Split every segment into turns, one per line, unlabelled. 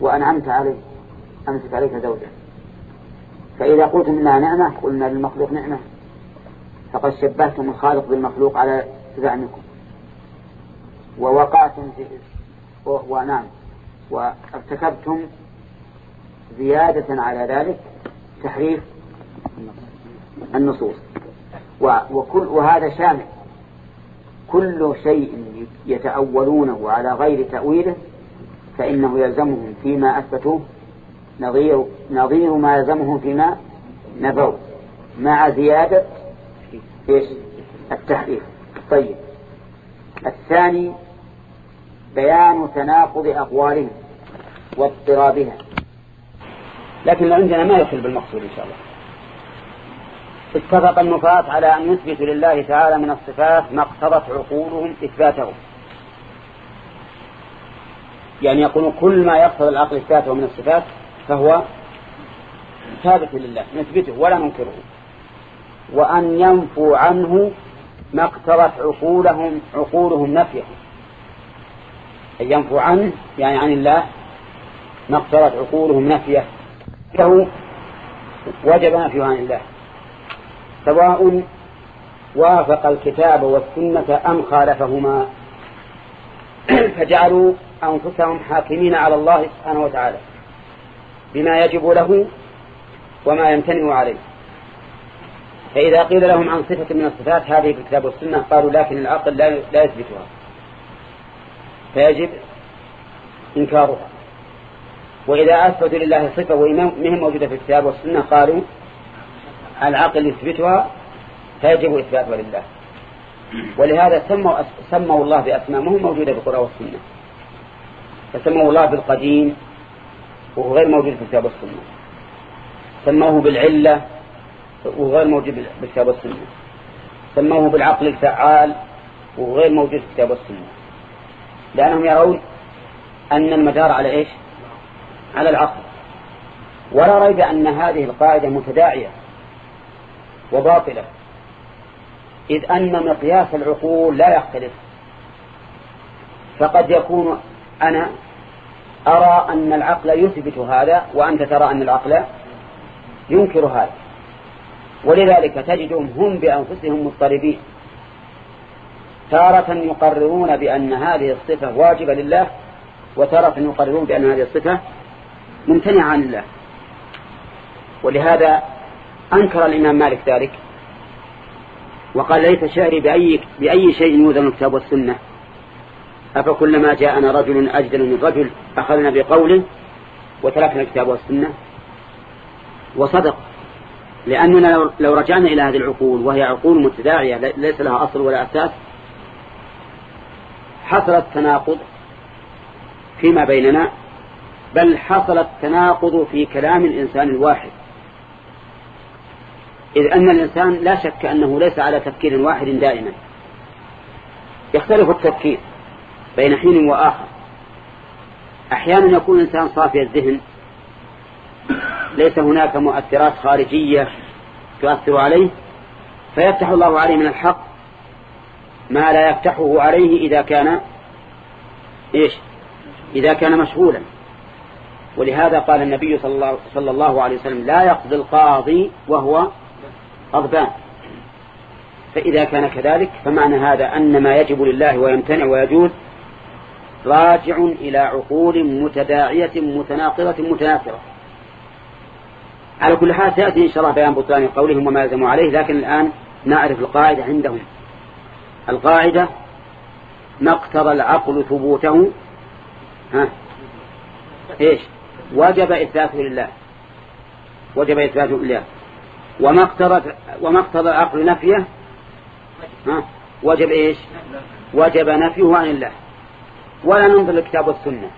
وأنعمت عليه أمسك عليك زوجة. فإذا قلتم إنها نعمة قلنا للمخلوق نعمة. فقد شبهتم الخالق بالمخلوق على زعمكم. ووقعتم في ونعم وارتكبتم زيادة على ذلك تحريف النصوص. وكل وهذا شامل. كل شيء يتأولونه على غير تأويله فإنه يلزمهم فيما أثبتوه نظير, نظير ما يلزمهم فيما نفوا مع زيادة إيش التحريف طيب. الثاني بيان تناقض أقوالهم واضطرابها. لكن عندنا ما يخل بالمقصود إن شاء الله. اتفق النفاة على أن يثبتوا لله تعالى من الصفات ما اقتضت عقولهم إثباته يعني يقولون كل ما يقتضي العقل إثباته من الصفات فهو ثابت لله نثبته ولا ننكره. وأن ينفوا عنه ما اقتضت عقولهم عقولهم نفيه. أن ينفوا عنه يعني عن الله ما اقتضت عقولهم نفيه. له وجب نفيه عن الله. سواء وافق الكتاب والسنة أم خالفهما. فجعلوا أنفسهم حاكمين على الله سبحانه وتعالى بما يجب له وما يمتنع عليه. فإذا قيل لهم عن صفة من الصفات هذه في الكتاب والسنة قالوا لكن العقل لا يثبتها. فيجب إنكارها. وإذا أثبتوا لله صفة ومهم موجودة في الكتاب والسنة قالوا العقل يثبتها فيجب إثباتها لله. ولهذا سموا, سموا الله بأسماء مهم موجودة في القرآن والسنة. فسموا الله بالقديم وهو غير موجود في الكتاب والسنة سموه بالعلة وهو غير موجود بالكتاب والسنة سموه بالعقل الفعال وهو غير موجود في الكتاب والسنة لأنهم يرون أن المدار على إيش؟ على العقل. ولا ريب أن هذه القاعدة متداعية وباطلة إذ أن مقياس العقول لا يختلف. فقد يكون أنا أرى أن العقل يثبت هذا وأنت ترى أن العقل ينكر هذا. ولذلك تجدهم هم بأنفسهم مضطربين. تارة يقررون بأن هذه الصفة واجبة لله وتارة يقررون بأن هذه الصفة ممتنعة عن الله. ولهذا أنكر الإمام مالك ذلك وقال ليس شعري بأي, بأي شيء يوزن الكتاب والسنة. أفكلما جاءنا رجل أجدل من رجل أخذنا بقوله وتركنا الكتاب والسنة؟ وصدق. لأننا لو رجعنا إلى هذه العقول وهي عقول متداعية ليس لها أصل ولا أساس حصل التناقض فيما بيننا بل حصل التناقض في كلام الإنسان الواحد. إذ أن الإنسان لا شك أنه ليس على تفكير واحد دائما. يختلف التفكير. بين حين وآخر. أحيانا يكون الإنسان صافي الذهن. ليس هناك مؤثرات خارجية تؤثر عليه. فيفتح الله عليه من الحق ما لا يفتحه عليه إذا كان إيش؟ إذا كان مشغولا. ولهذا قال النبي صلى الله, عليه وسلم لا يقضي القاضي وهو غضبان. فإذا كان كذلك فمعنى هذا أن ما يجب لله ويمتنع ويجوز راجع إلى عقول متداعية متناقضة متناثرة. على كل حال سيأتي إن شاء الله بيان بطلان قولهم وما يلزموا عليه لكن الآن نعرف القاعدة عندهم. القاعدة ما اقتضى العقل ثبوته. ها؟ إيش؟ وجب إثباته لله. وجب إثباته لله. وما اقتضى وما اقتضى العقل نفيه. ها؟ وجب إيش؟ وجب نفيه عن الله. ولا ننظر للكتاب والسنة.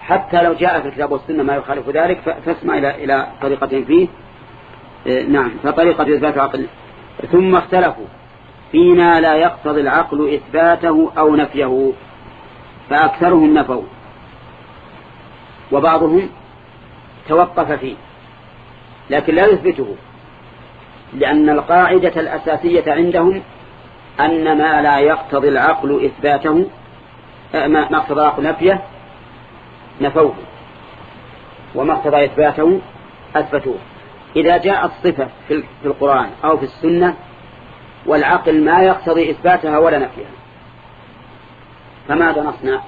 حتى لو جاء في الكتاب والسنة ما يخالف ذلك فاسمع إلى إلى طريقة فيه. إيه، نعم فطريقة إثبات العقل. ثم اختلفوا. فيما لا يقتضي العقل إثباته أو نفيه. فأكثرهم نفوا. وبعضهم توقف فيه. لكن لا يثبته. لأن القاعدة الأساسية عندهم أن ما لا يقتضي العقل إثباته ما اقتضى نفيه نفوه. وما اقتضى إثباته أثبتوه. إذا جاءت صفة في القرآن أو في السنة والعقل ما يقتضي إثباتها ولا نفيها فماذا نصنع؟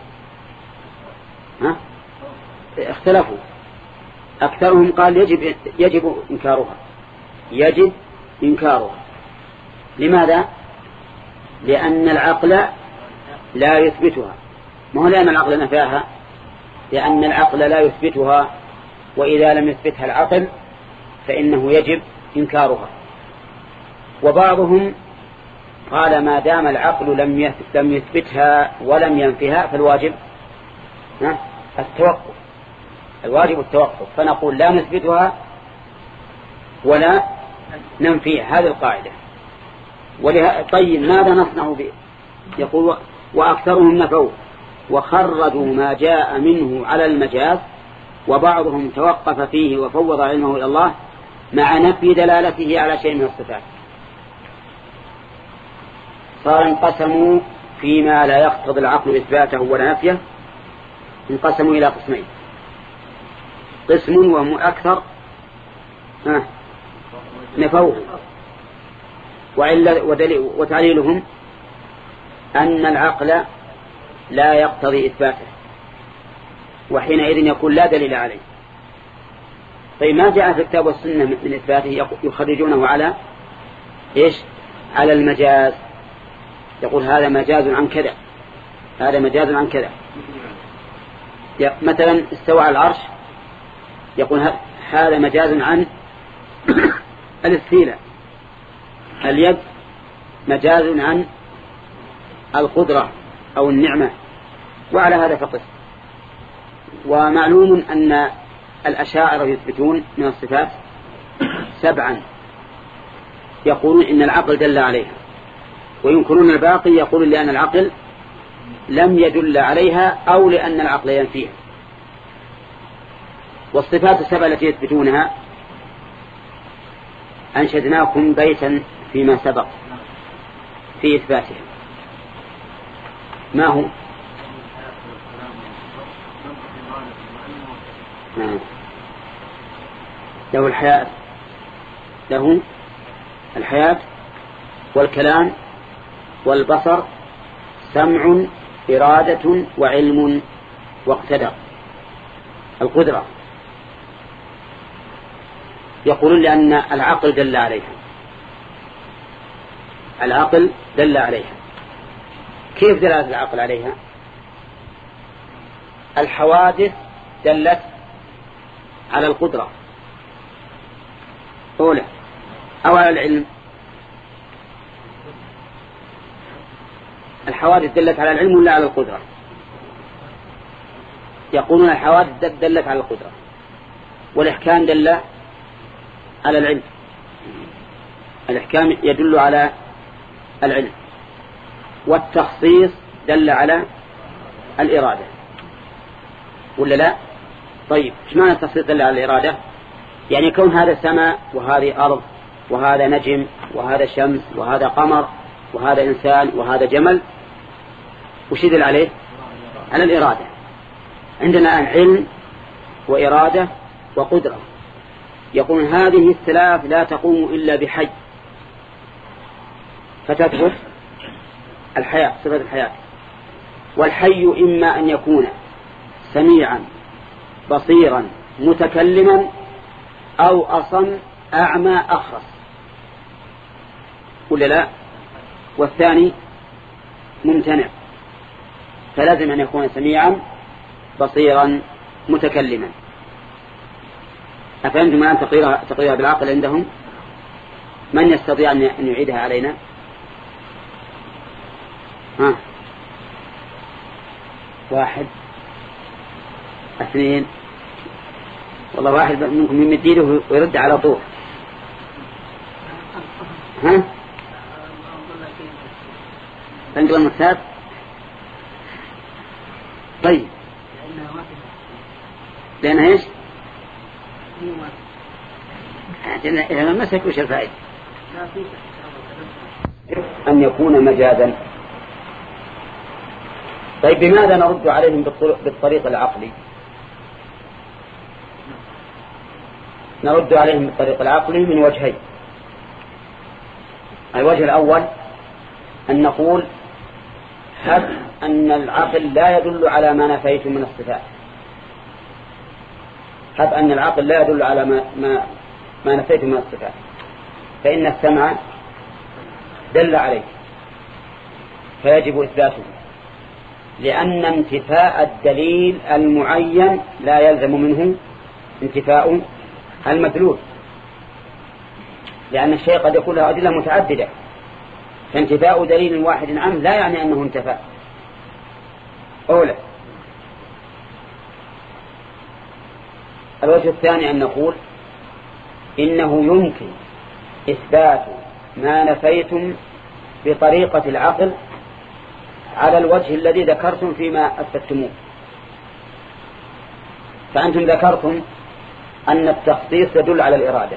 ها؟ اختلفوا. أكثرهم قال يجب, يجب إنكارها. يجب إنكارها. لماذا؟ لأن العقل لا يثبتها. ما هو لأن العقل نفاها لأن العقل لا يثبتها وإذا لم يثبتها العقل فإنه يجب إنكارها. وبعضهم قال ما دام العقل لم لم يثبتها ولم ينفها فالواجب التوقف. الواجب التوقف. فنقول لا نثبتها ولا ننفيها. هذه القاعدة. طيب ماذا نصنع به يقول وأكثرهم نفوه وخرجوا ما جاء منه على المجاز وبعضهم توقف فيه وفوض علمه إلى الله مع نفي دلالته على شيء من الصفات. صار انقسموا فيما لا يقتضي العقل إثباته ولا نفيه انقسموا إلى قسمين. قسم وهم أكثر نفوه وتعليلهم أن العقل لا يقتضي إثباته. وحينئذ يكون لا دليل عليه. طيب ما جاء في الكتاب والسنة من إثباته؟ يخرجونه على إيش؟ على المجاز. يقول هذا مجاز عن كذا. هذا مجاز عن كذا. مثلا استوى على العرش. يقول هذا مجاز عن الاستيلاء. اليد مجاز عن القدرة. أو النعمة. وعلى هذا فقط. ومعلوم أن الأشاعرة يثبتون من الصفات سبعا. يقولون إن العقل دل عليها. وينكرون الباقي يقولون لأن العقل لم يدل عليها أو لأن العقل ينفيها. والصفات السبع التي يثبتونها أنشدناكم بيتا فيما سبق في إثباتها. ما هو؟ نعم. له الحياة. له الحياة والكلام والبصر سمع إرادة وعلم واقتدر القدرة. يقولون لأن العقل دل عليها. العقل دل عليها. كيف دلالة العقل عليها؟ الحوادث دلت على القدرة. أولى أو على العلم. الحوادث دلت على العلم ولا على القدرة؟ يقولون الحوادث دلت على القدرة. والإحكام دل على العلم. الإحكام يدل على العلم. والتخصيص دل على الإرادة. ولا لا؟ طيب إيش معنى التخصيص دل على الإرادة؟ يعني كون هذا سماء وهذه أرض وهذا نجم وهذا شمس وهذا قمر وهذا إنسان وهذا جمل وش يدل عليه؟ على الإرادة. عندنا الآن علم وإرادة وقدرة. يقول هذه الثلاث لا تقوم إلا بحي. فتثبت الحياة صفة الحياة. والحي إما أن يكون سميعا بصيرا متكلما أو أصم أعمى أخرس ولا لا؟ والثاني ممتنع. فلازم أن يكون سميعا بصيرا متكلما. أفهمتم الآن تقريرها, تقريرها بالعقل عندهم؟ من يستطيع أن يعيدها علينا؟ ها. واحد. اثنين. والله واحد منكم يمد يده ويرد على طول. ها؟ تنقل المكتاب طيب. لأنها إيش؟ إذا مسك وش الفائدة؟ أن يكون مجازا. طيب بماذا نرد عليهم بالطريق العقلي؟ نرد عليهم بالطريق العقلي من وجهين. الوجه الأول أن نقول هب أن العقل لا يدل على ما نفيت من الصفات. هب أن العقل لا يدل على ما, ما, ما نفيت من الصفات. فإن السمع دل عليه فيجب إثباته. لأن انتفاء الدليل المعين لا يلزم منه انتفاء المدلول. لأن الشيء قد يكون له أدلة متعددة. فانتفاء دليل واحد عنه لا يعني أنه انتفى أولى. الوجه الثاني أن نقول إنه يمكن إثبات ما نفيتم بطريقة العقل على الوجه الذي ذكرتم فيما أثبتموه فأنتم ذكرتم أن التخصيص يدل على الإرادة.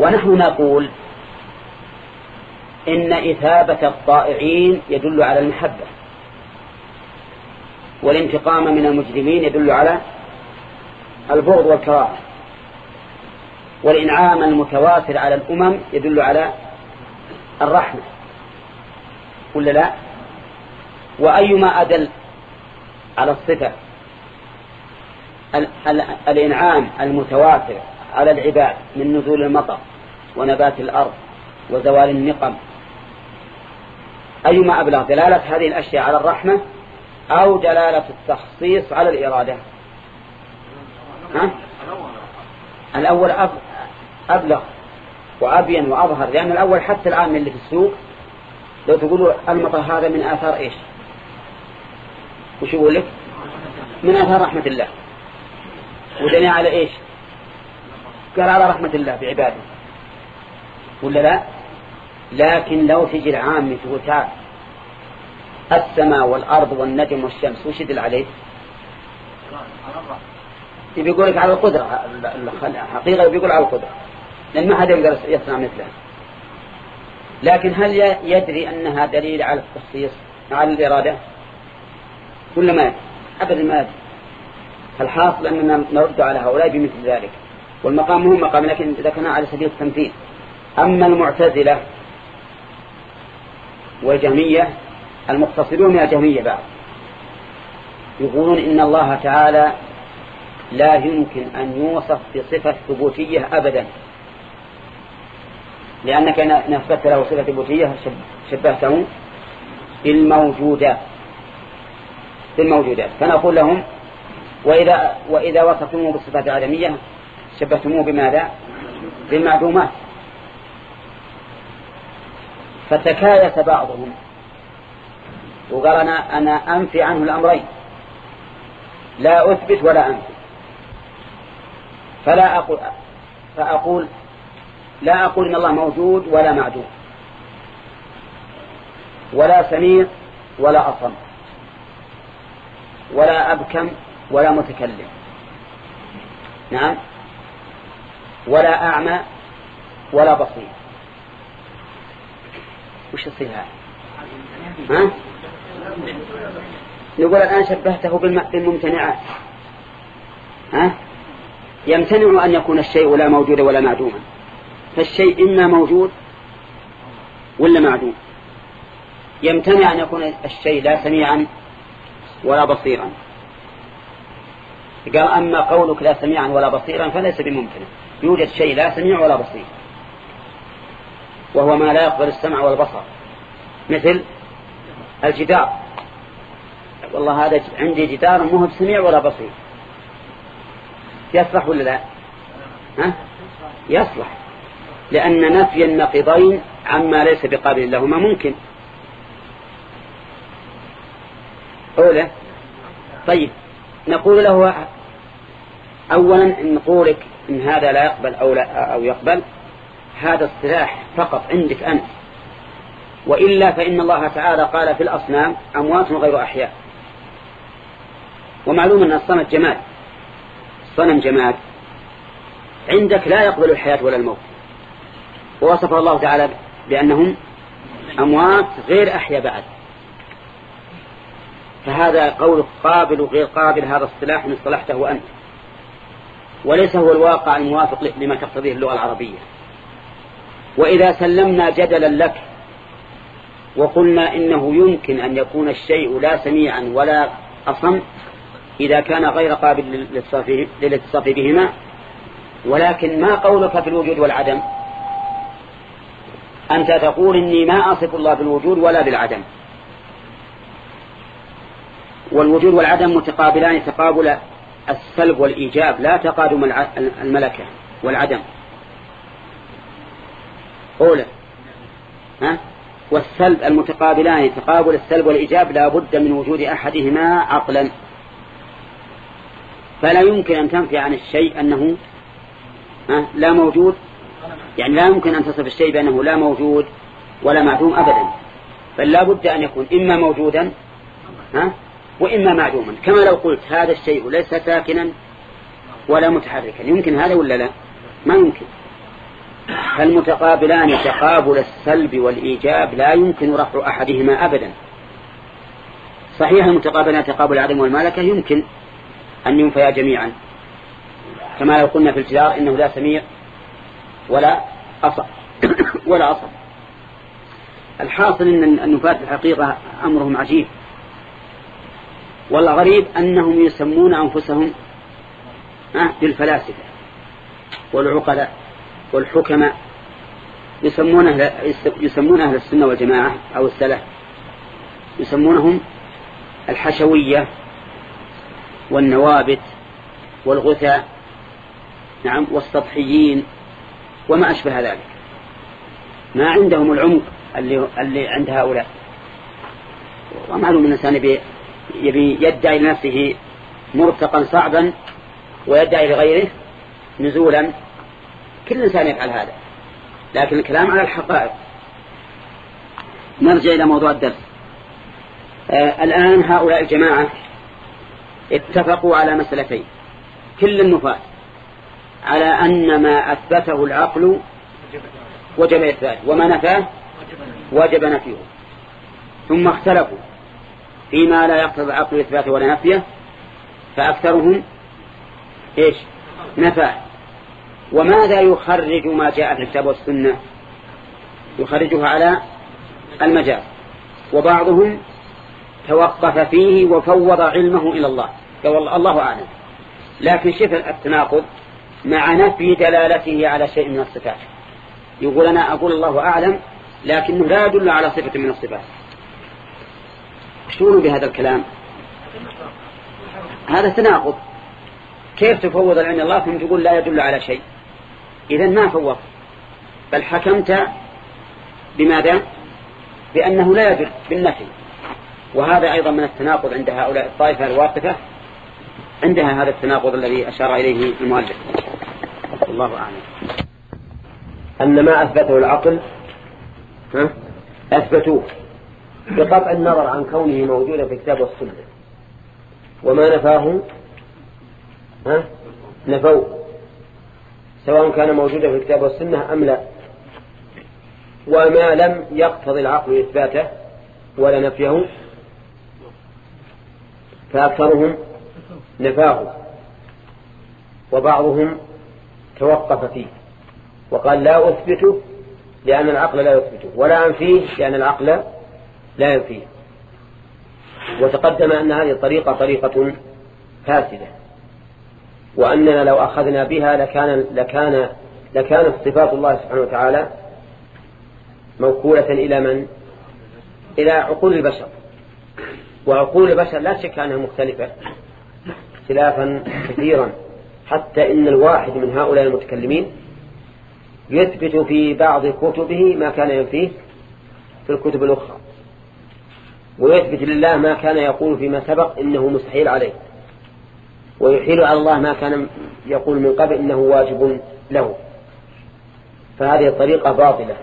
ونحن نقول إن إثابة الطائعين يدل على المحبة والانتقام من المجرمين يدل على البغض والكراهة والإنعام المتواتر على الأمم يدل على الرحمة. ولا لا؟ وأيما أدل على الصفة الإنعام المتواتر على العباد من نزول المطر ونبات الأرض وزوال النقم. أيما أبلغ دلالة هذه الأشياء على الرحمة أو دلالة التخصيص على الإرادة؟ ها؟ الأول أبلغ وأبين وأظهر لأن الأول حتى الآن اللي في السوق لو تقولوا المطر هذا من آثار إيش؟ وش يقول لك؟ من آثار رحمة الله. ودني على إيش؟ قال على رحمة الله بعباده ولا لا؟ لكن لو تجي العام تقول تعال السماء والأرض والنجم والشمس وش يدل عليه؟ يقول لك على القدرة. الحقيقة بيقول على القدرة. لأن ما حد يقدر يصنع مثله. لكن هل يدري أنها دليل على التخصيص على الإرادة؟ ولا ما أبدا ما يدري. الحاصل أننا نرد على هؤلاء بمثل ذلك. والمقام هو مقام لكن ذكرنا على سبيل التمثيل. أما المعتزلة والجهمية المقتصدون من الجهمية بعد يقولون إن الله تعالى لا يمكن أن يوصف بصفة ثبوتية أبدا. لأنك إن له صفة ثبوتية شبهته بالموجودات بالموجودات فنقول لهم وإذا, وإذا وصفتموه بالصفات العدمية شبهتموه بماذا؟ بالمعدومات. فتكايس بعضهم. وقال أنا, أنا أنفي عنه الأمرين. لا أثبت ولا أنفي. فلا أقول فأقول لا أقول إن الله موجود ولا معدوم ولا سميع ولا أصم. ولا أبكم ولا متكلم. نعم. ولا أعمى ولا بصير. وش يصير هذا؟ ها؟ نقول الآن شبهته بالممتنعات. ها؟ يمتنع أن يكون الشيء لا موجود ولا معدوما. فالشيء إما موجود ولا معدوم. يمتنع أن يكون الشيء لا سميعا ولا بصيرا. قال أما قولك لا سميعا ولا بصيرا فليس بممكن يوجد شيء لا سميع ولا بصير. وهو ما لا يقبل السمع والبصر. مثل الجدار. والله هذا عندي جدار مو سميع ولا بصير. يصلح ولا لا؟ ها؟ يصلح. لأن نفي النقيضين عما ليس بقابل لهما ممكن. أولى طيب نقول له أولا إن قولك إن هذا لا يقبل أو, لا أو يقبل هذا اصطلاح فقط عندك أنت. وإلا فإن الله تعالى قال في الأصنام أموات غير أحياء. ومعلوم أن الصنم جماد. الصنم جماد. عندك لا يقبل الحياة ولا الموت. ووصف الله تعالى بأنهم أموات غير أحياء بعد. فهذا قول قابل وغير قابل هذا اصطلاح من اصطلحته أنت. وليس هو الواقع الموافق لما تقتضيه اللغة العربية. وإذا سلمنا جدلا لك وقلنا إنه يمكن أن يكون الشيء لا سميعا ولا أصم إذا كان غير قابل للاتصاف بهما ولكن ما قولك في الوجود والعدم؟ أنت تقول إني ما أصف الله بالوجود ولا بالعدم. والوجود والعدم متقابلان تقابل السلب والإيجاب لا تقادم الملكة والعدم. أولى. ها؟ والسلب المتقابلان تقابل السلب والإيجاب لا بد من وجود أحدهما عقلا. فلا يمكن أن تنفي عن الشيء أنه لا موجود يعني لا يمكن أن تصف الشيء بأنه لا موجود ولا معدوم أبدا. بل لا بد أن يكون إما موجودا ها وإما معدوما. كما لو قلت هذا الشيء ليس ساكنا ولا متحركا. يمكن هذا ولا لا؟ ما يمكن. فالمتقابلان تقابل السلب والإيجاب لا يمكن رفع أحدهما أبدا. صحيح المتقابلان تقابل العدم والمالكة يمكن أن ينفيا جميعا. كما لو قلنا في الجدار إنه لا سميع ولا أصل. ولا أصل. الحاصل أن النفاة الحقيقة أمرهم عجيب. والغريب أنهم يسمون أنفسهم بالفلاسفة والعقلاء والحكماء. يسمون أهل, يسمون أهل السنة والجماعة أو السلف. يسمونهم الحشوية والنوابت والغثاء نعم والسطحيين. وما أشبه ذلك. ما عندهم العمق اللي, اللي عند هؤلاء. ومعلوم الإنسان يبي, يدعي لنفسه مرتقا صعبا ويدعي لغيره نزولا. كل إنسان يفعل هذا. لكن الكلام على الحقائق. نرجع إلى موضوع الدرس. آه الآن هؤلاء الجماعة اتفقوا على مسألتين. كل النفاة على أن ما أثبته العقل وجب إثباته. وما نفاه؟ وجب نفيه. ثم اختلفوا فيما لا يقتضي العقل إثباته ولا نفيه فأكثرهم إيش؟ نفاه. وماذا يخرج ما جاء في الكتاب والسنة؟ يخرجها على المجاز. وبعضهم توقف فيه وفوض علمه إلى الله. قال الله أعلم. لكن شوف التناقض. مع نفي دلالته على شيء من الصفات. يقول أنا أقول الله أعلم لكنه لا يدل على صفة من الصفات. شنو بهذا الكلام؟ هذا تناقض. كيف تفوض العلم الله ثم تقول لا يدل على شيء. إذا ما فوض بل حكمت بماذا؟ بأنه لا يدل بالنفي. وهذا أيضا من التناقض عند هؤلاء الطائفة الواقفة عندها هذا التناقض الذي أشار إليه المؤلف. الله أعلم
أن ما أثبته العقل ها؟ أثبتوه بقطع النظر عن كونه موجودا في الكتاب والسنة وما نفاه ها؟ نفوه سواء كان موجودا في الكتاب والسنة أم لا وما لم يقتضي العقل إثباته ولا نفيه فأكثرهم نفاه وبعضهم توقف فيه. وقال لا أثبته لأن العقل لا يثبته ولا أنفيه لأن العقل لا ينفيه. وتقدم أن هذه الطريقة طريقة فاسدة. وأننا لو أخذنا بها لكان لكان لكانت صفات الله سبحانه وتعالى موكولة إلى من؟ إلى عقول البشر. وعقول البشر لا شك أنها مختلفة اختلافا كثيرا. حتى إن الواحد من هؤلاء المتكلمين يثبت في بعض كتبه ما كان ينفيه في الكتب الأخرى. ويثبت لله ما كان يقول فيما سبق إنه مستحيل عليه. ويحيل على الله ما كان يقول من قبل إنه واجب له. فهذه الطريقة باطلة.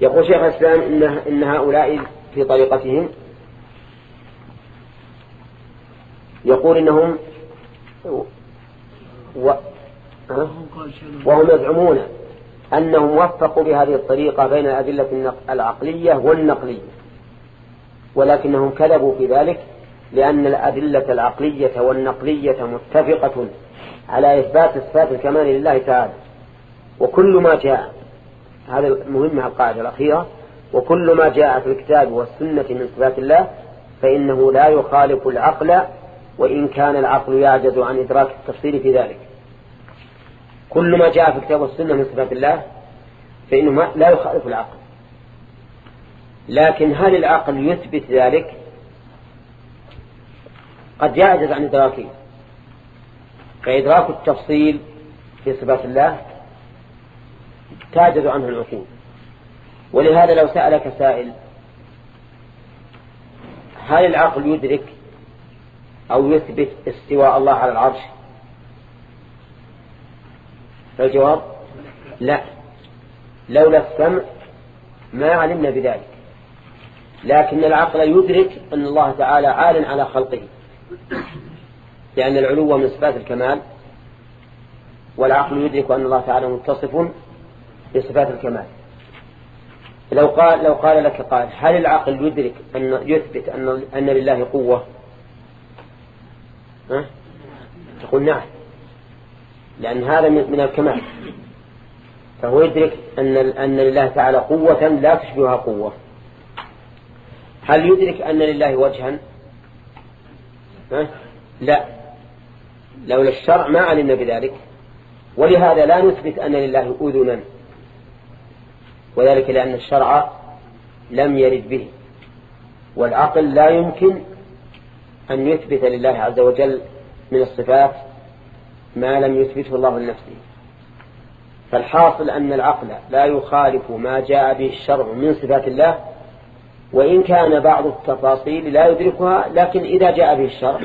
يقول شيخ الإسلام إن, إن هؤلاء في طريقتهم يقول إنهم و... وهم يزعمون أنهم وفقوا بهذه الطريقة بين الأدلة العقلية والنقلية. ولكنهم كذبوا في ذلك
لأن الأدلة العقلية والنقلية متفقة على إثبات صفات الكمال لله تعالى. وكل ما جاء هذا مهمة القاعدة الأخيرة وكل ما جاء في الكتاب والسنة من صفات الله فإنه لا يخالف العقل وإن كان العقل يعجز عن إدراك التفصيل في ذلك. كل ما جاء في الكتاب والسنة من صفات الله فإنه لا يخالف العقل. لكن هل العقل يثبت ذلك؟ قد يعجز عن إدراكه. فإدراك التفصيل في صفات الله تعجز عنه العقول ولهذا لو سألك سائل هل العقل يدرك أو يثبت استواء الله على العرش؟ فالجواب لا. لولا السمع ما علمنا بذلك. لكن العقل يدرك أن الله تعالى عال على خلقه. لأن العلو من صفات الكمال والعقل يدرك أن الله تعالى متصف بصفات الكمال. لو قال لو قال لك قال هل العقل يدرك أن يثبت أن أن لله قوة؟ ها؟ تقول نعم. لأن هذا من الكمال. فهو يدرك أن أن لله تعالى قوة لا تشبهها قوة. هل يدرك أن لله وجها؟ ها؟ لا. لولا الشرع ما علمنا بذلك. ولهذا لا نثبت أن لله أذنا. وذلك لأن الشرع لم يرد به. والعقل لا يمكن أن يثبت لله عز وجل من الصفات ما لم يثبته الله لنفسه. فالحاصل أن العقل لا يخالف ما جاء به الشرع من صفات الله وإن كان بعض التفاصيل لا يدركها لكن إذا جاء به الشرع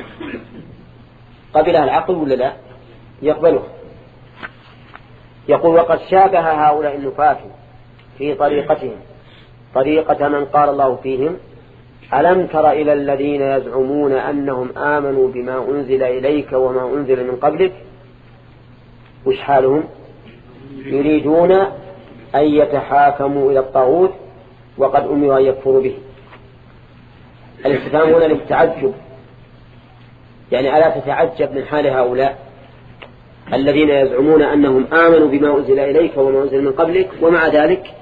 قبلها العقل ولا لا؟ يقبلها يقول وقد شابه هؤلاء النفاة في طريقتهم. طريقة من قال الله فيهم ألم تر إلى الذين يزعمون أنهم آمنوا بما أنزل إليك وما أنزل من قبلك؟ وش حالهم؟ يريدون أن يتحاكموا إلى الطاغوت وقد أمروا أن يكفروا به. الاستفهام هنا للتعجب. يعني ألا تتعجب من حال هؤلاء الذين يزعمون أنهم آمنوا بما أنزل إليك وما أنزل من قبلك ومع ذلك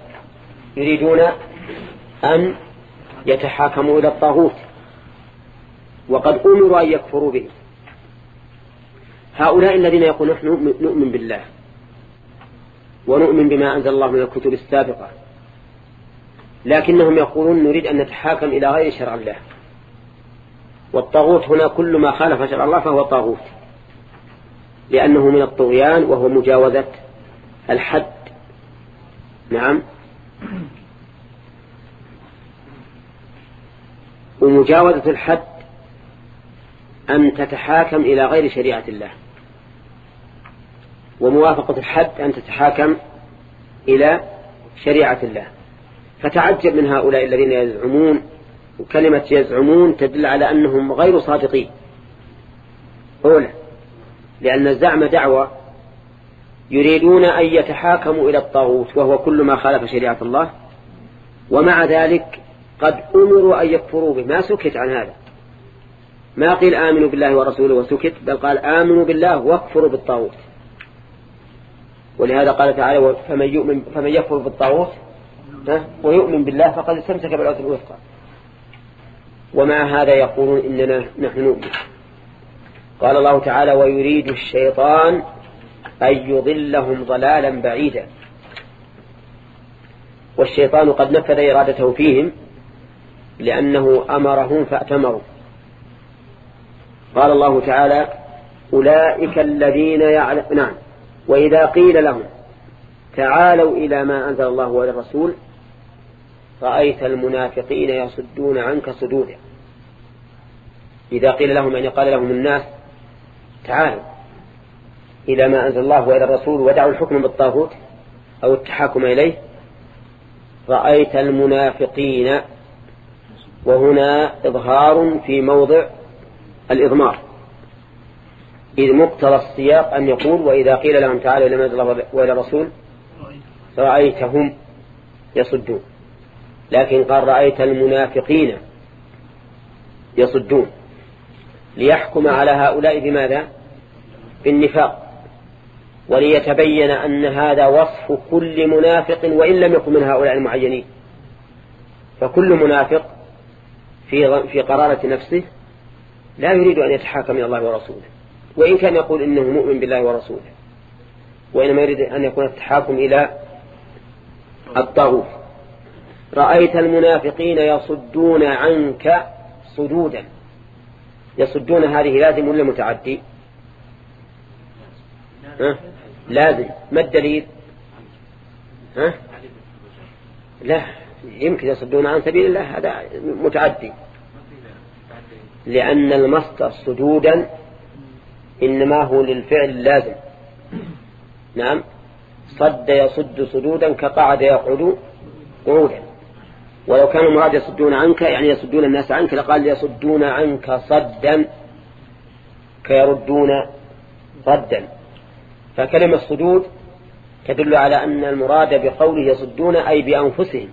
يريدون أن يتحاكموا إلى الطاغوت وقد أمروا أن يكفروا به. هؤلاء الذين يقولون نحن نؤمن بالله. ونؤمن بما أنزل الله من الكتب السابقة. لكنهم يقولون نريد أن نتحاكم إلى غير شرع الله. والطاغوت هنا كل ما خالف شرع الله فهو طاغوت. لأنه من الطغيان وهو مجاوزة الحد. نعم. ومجاوزة الحد أن تتحاكم إلى غير شريعة الله. وموافقة الحد أن تتحاكم إلى شريعة الله. فتعجب من هؤلاء الذين يزعمون وكلمة يزعمون تدل على أنهم غير صادقين. أولى لأن الزعم دعوة يريدون أن يتحاكموا إلى الطاغوت وهو كل ما خالف شريعة الله. ومع ذلك قد أمروا أن يكفروا به. ما سكت عن هذا. ما قيل آمنوا بالله ورسوله وسكت بل قال آمنوا بالله واكفروا بالطاغوت. ولهذا قال تعالى فمن, يؤمن فمن يكفر بالطاغوت ويؤمن بالله فقد استمسك بالعروة الوثقى. ومع هذا يقولون إننا نحن نؤمن. قال الله تعالى ويريد الشيطان أن يضلهم ضلالا بعيدا. والشيطان قد نفذ إرادته فيهم لأنه أمرهم فأتمروا. قال الله تعالى أولئك الذين يعلم نعم. وإذا قيل لهم تعالوا إلى ما أنزل الله وإلى الرسول رأيت المنافقين يصدون عنك صدودا إذا قيل لهم يعني قال لهم الناس تعالوا إلى ما أنزل الله وإلى الرسول ودعوا الحكم بالطاغوت أو التحاكم إليه رأيت المنافقين وهنا إظهار في موضع الإضمار. إذ مقتضى السياق أن يقول وإذا قيل لهم تعالوا إلى الله وإلى الرسول رأيتهم يصدون. لكن قال رأيت المنافقين يصدون. ليحكم على هؤلاء بماذا؟ بالنفاق. وليتبين أن هذا وصف كل منافق وإن لم يكن من هؤلاء المعينين. فكل منافق في في قرارة نفسه لا يريد أن يتحاكم إلى الله ورسوله. وإن كان يقول إنه مؤمن بالله ورسوله وإنما يريد أن يكون التحاكم إلى الطاغوت. رأيت المنافقين يصدون عنك صدودا. يصدون هذه لازم ولا متعدي؟ ها؟ لازم. ما الدليل؟ ها؟ لا يمكن يصدون عن سبيل الله هذا متعدي. لأن المصدر صدودا إنما هو للفعل اللازم. نعم. صد يصد صدودا كقعد يقعد قعودا. ولو كان المراد يصدون عنك يعني يصدون الناس عنك لقال يصدون عنك صدا كيردون ردا فكلمة صدود تدل على أن المراد بقوله يصدون أي بأنفسهم.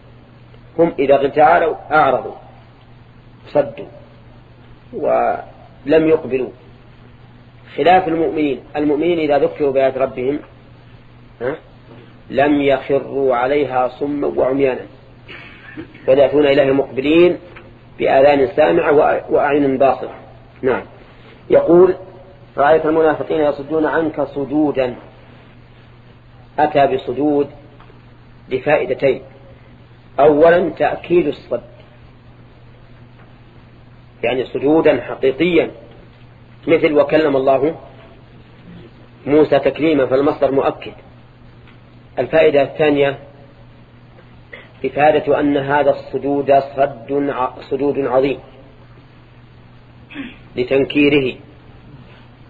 هم إذا اغتعالوا أعرضوا صدوا ولم يقبلوا. خلاف المؤمنين. المؤمنين إذا ذكروا بآيات ربهم لم يخروا عليها صما وعميانا بل إليه مقبلين بآذان سامعة وأعين باصرة نعم. يقول رأيت المنافقين يصدون عنك صدودا. أتى بصدود لفائدتين. أولا تأكيد الصد. يعني صدودا حقيقيا. مثل وكلم الله موسى تكليما فالمصدر مؤكد. الفائدة الثانية إفادة أن هذا الصدود صد صدود عظيم لتنكيره.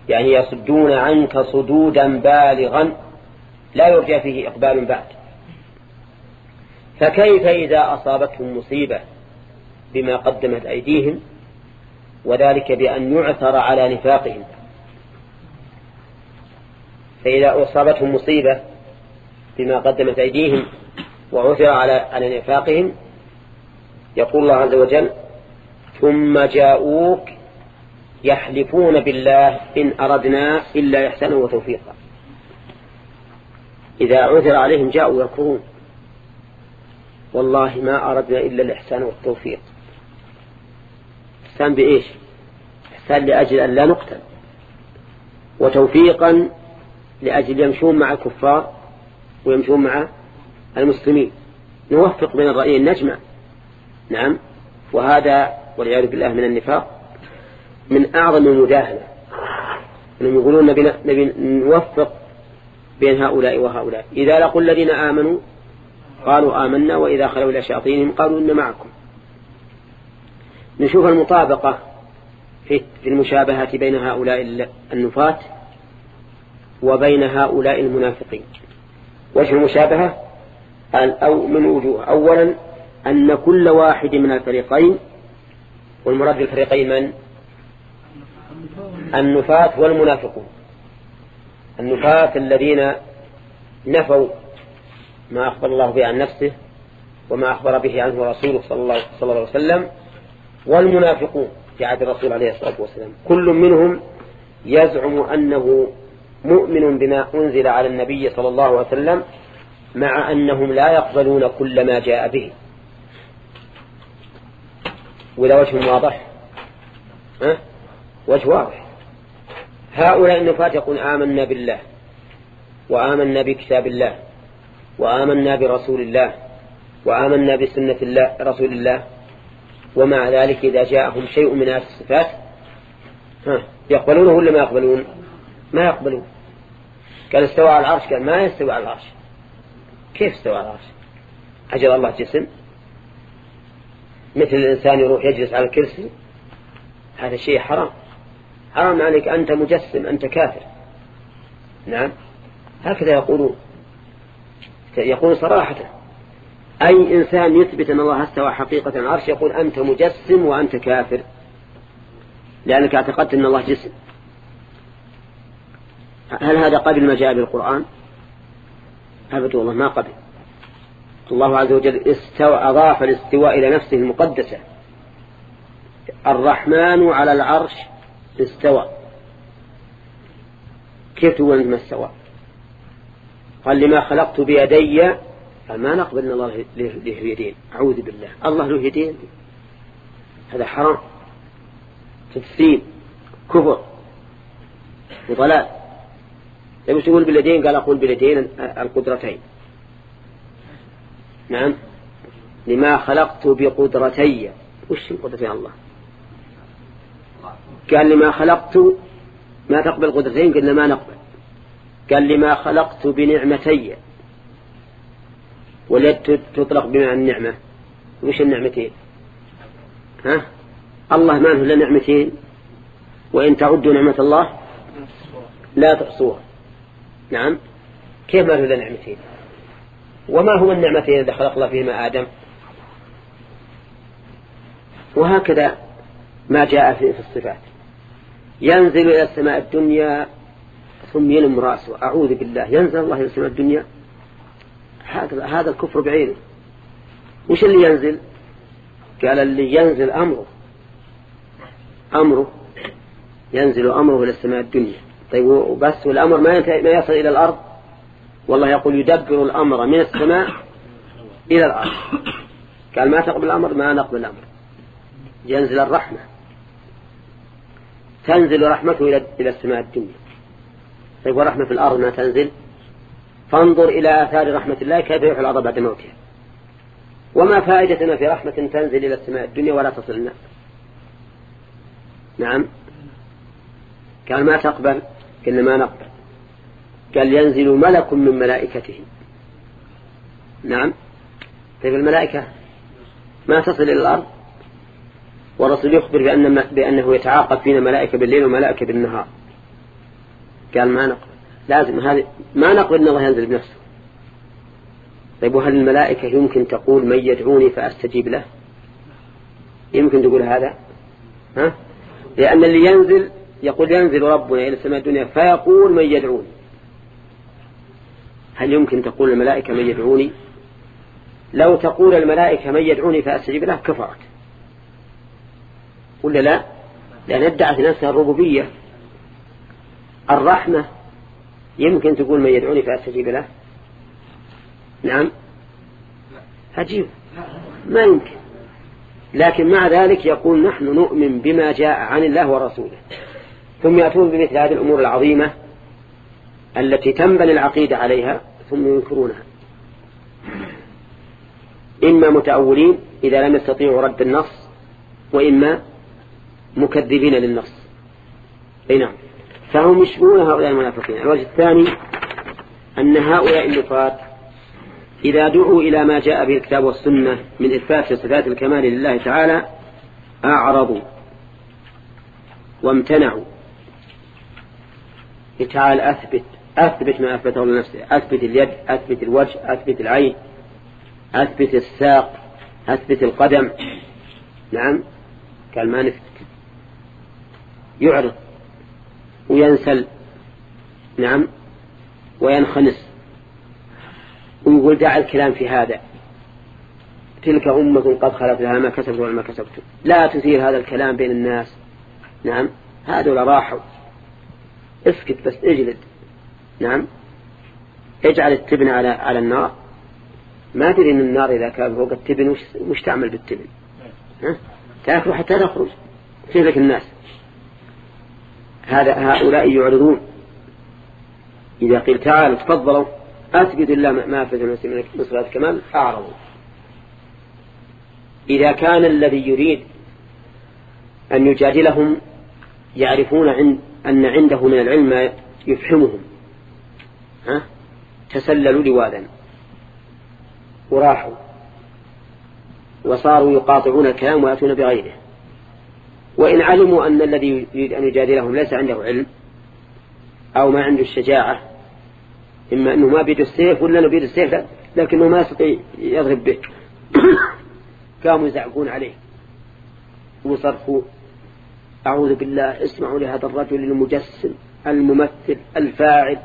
يعني يصدون عنك صدودا بالغا لا يرجى فيه إقبال بعد. فكيف إذا أصابتهم مصيبة بما قدمت أيديهم؟ وذلك بأن يعثر على نفاقهم. فإذا أصابتهم مصيبة بما قدمت أيديهم وعثر على على نفاقهم يقول الله عز وجل ثم جاءوك يحلفون بالله إن أردنا إلا إحسانا وتوفيقا. إذا عثر عليهم جاءوا يكفرون والله ما أردنا إلا الإحسان والتوفيق. إحسان بإيش؟ إحسان لأجل أن لا نقتل. وتوفيقا لأجل يمشون مع الكفار ويمشون مع المسلمين. نوفق بين الرأيين نجمع نعم. وهذا والعياذ بالله من النفاق من أعظم المداهنة. أنهم يقولون نبي, نبي نوفق بين هؤلاء وهؤلاء. إذا لقوا الذين آمنوا قالوا آمنا وإذا خلوا إلى شياطينهم قالوا إن معكم. نشوف المطابقة في المشابهة بين هؤلاء النفاة وبين هؤلاء المنافقين. وجه المشابهة؟ أو من وجوه. أولا أن كل واحد من الفريقين والمراد بالفريقين من؟ النفاة والمنافقون. النفاة الذين نفوا ما أخبر الله به عن نفسه وما أخبر به عنه رسوله صلى الله, صلى الله عليه وسلم والمنافقون في عهد الرسول عليه الصلاة والسلام. كل منهم يزعم أنه مؤمن بما أنزل على النبي صلى الله عليه وسلم مع أنهم لا يقبلون كل ما جاء به. ولا وجه واضح؟ ها؟ وجه واضح. هؤلاء النفاة يقول آمنا بالله وآمنا بكتاب الله وآمنا برسول الله وآمنا بسنة الله رسول الله ومع ذلك إذا جاءهم شيء من هذه الصفات يقبلونه ولا ما يقبلون؟ ما يقبلون. قال استوى على العرش قال ما يستوى على العرش؟ كيف استوى على العرش؟ أجل الله جسم. مثل الإنسان يروح يجلس على الكرسي هذا شيء حرام. حرام عليك أنت مجسم أنت كافر. نعم. هكذا يقولون. يقول صراحة. أي إنسان يثبت أن الله استوى حقيقة العرش يقول أنت مجسم وأنت كافر. لأنك اعتقدت أن الله جسم. هل هذا قبل ما جاء بالقرآن؟ أبدا والله ما قبل. الله عز وجل استوى أضاف الاستواء إلى نفسه المقدسة. الرحمن على العرش استوى. كيف تقول ما استوى؟ قال لما خلقت بيدي ما نقبل أن الله له يدين. أعوذ بالله. الله له يدين؟ هذا حرام. تكسيب كفر. وضلال. لما تقول باليدين؟ قال أقول باليدين القدرتين. نعم. لما خلقت بقدرتي. وش القدرتين الله؟ قال لما خلقت ما تقبل قدرتين؟ قلنا ما نقبل. قال لما خلقت بنعمتي. واليد تطلق بمعنى النعمة. وش النعمتين؟ ها؟ الله ما له إلا نعمتين. وإن تعدوا نعمة الله لا تحصوها. نعم؟ كيف ما له إلا نعمتين؟ وما هو النعمتين إذا خلق الله فيهما آدم؟ وهكذا ما جاء في الصفات. ينزل إلى السماء الدنيا ثم يلم رأسه. أعوذ بالله. ينزل الله إلى السماء الدنيا هذا هذا الكفر بعينه. وش اللي ينزل؟ قال اللي ينزل أمره. أمره. ينزل أمره إلى السماء الدنيا. طيب وبس والأمر ما ما يصل إلى الأرض؟ والله يقول يدبر الأمر من السماء إلى الأرض. قال ما تقبل الأمر؟ ما نقبل الأمر. ينزل الرحمة. تنزل رحمته إلى إلى السماء الدنيا. طيب ورحمة في الأرض ما تنزل؟ فانظر إلى آثار رحمة الله كيف يحيي الأرض بعد موتها وما فائدتنا في رحمة تنزل إلى السماء الدنيا ولا تصل الناس نعم. قال ما تقبل؟ قلنا ما نقبل. قال ينزل ملك من ملائكته. نعم. طيب الملائكة ما تصل إلى الأرض؟ والرسول يخبر بأن بأنه يتعاقب فينا ملائكة بالليل وملائكة بالنهار. قال ما نقبل؟ لازم هذه ما نقبل أن الله ينزل بنفسه. طيب وهل الملائكة يمكن تقول من يدعوني فأستجيب له؟ يمكن تقول هذا؟ ها؟ لأن اللي ينزل يقول ينزل ربنا إلى السماء الدنيا فيقول من يدعوني. هل يمكن تقول الملائكة من يدعوني؟ لو تقول الملائكة من يدعوني فأستجيب له كفرت. ولا لا؟ لأن ادعت نفسها الربوبية. الرحمة يمكن تقول من يدعوني فأستجيب له؟ نعم. عجيب ما يمكن. لكن مع ذلك يقول نحن نؤمن بما جاء عن الله ورسوله. ثم يأتون بمثل هذه الأمور العظيمة التي تنبني العقيدة عليها ثم ينكرونها. إما متأولين إذا لم يستطيعوا رد النص وإما مكذبين للنص. أي نعم. فهم يشبهون هؤلاء المنافقين. الوجه الثاني أن هؤلاء النفاة إذا دعوا إلى ما جاء به الكتاب والسنة من إثبات صفات الكمال لله تعالى أعرضوا وامتنعوا. تعال أثبت أثبت ما أثبته لنفسه. أثبت اليد أثبت الوجه أثبت العين أثبت الساق أثبت القدم. نعم قال ما نثبت. يعرض. وينسل. نعم. وينخنس. ويقول دع الكلام في هذا. تلك أمة قد خلت لها ما كسبت وما كسبت لا تثير هذا الكلام بين الناس. نعم. هذول راحوا. اسكت بس اجلد. نعم. اجعل التبن على على النار. ما تدري إن النار إذا كان فوق التبن وش, وش تعمل بالتبن؟ ها؟ تأكل حتى تخرج. تهلك الناس؟ هذا هؤلاء يعرضون. إذا قيل تعالوا تفضلوا. أثبت الله ما أثبت من صفات الكمال. أعرضوا إذا كان الذي يريد أن يجادلهم يعرفون عند أن عنده من العلم ما يفهمهم. ها؟ تسللوا لواذا. وراحوا. وصاروا يقاطعون الكلام ويأتون بغيره. وإن علموا أن الذي يريد أن يجادلهم ليس عنده علم أو ما عنده الشجاعة إما أنه ما بيد السيف ولا أنه السيف لكنه ما يستطيع يضرب به. قاموا يزعقون عليه. وصرفوا. أعوذ بالله اسمعوا لهذا الرجل المجسم الممثل الفاعل.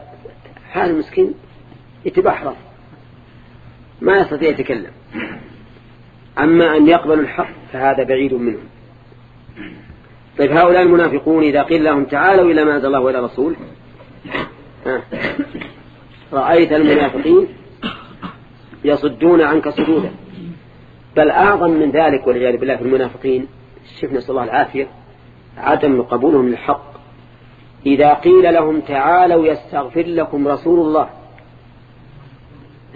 هذا المسكين يتبحر ما يستطيع يتكلم. أما أن يقبل الحق فهذا بعيد منهم طيب هؤلاء المنافقون إذا قيل لهم تعالوا إلى ما أنزل الله وإلى رسول رأيت المنافقين يصدون عنك صدودا بل أعظم من ذلك والعياذ بالله في المنافقين شفنا نسأل الله العافية عدم قبولهم للحق. إذا قيل لهم تعالوا يستغفر لكم رسول الله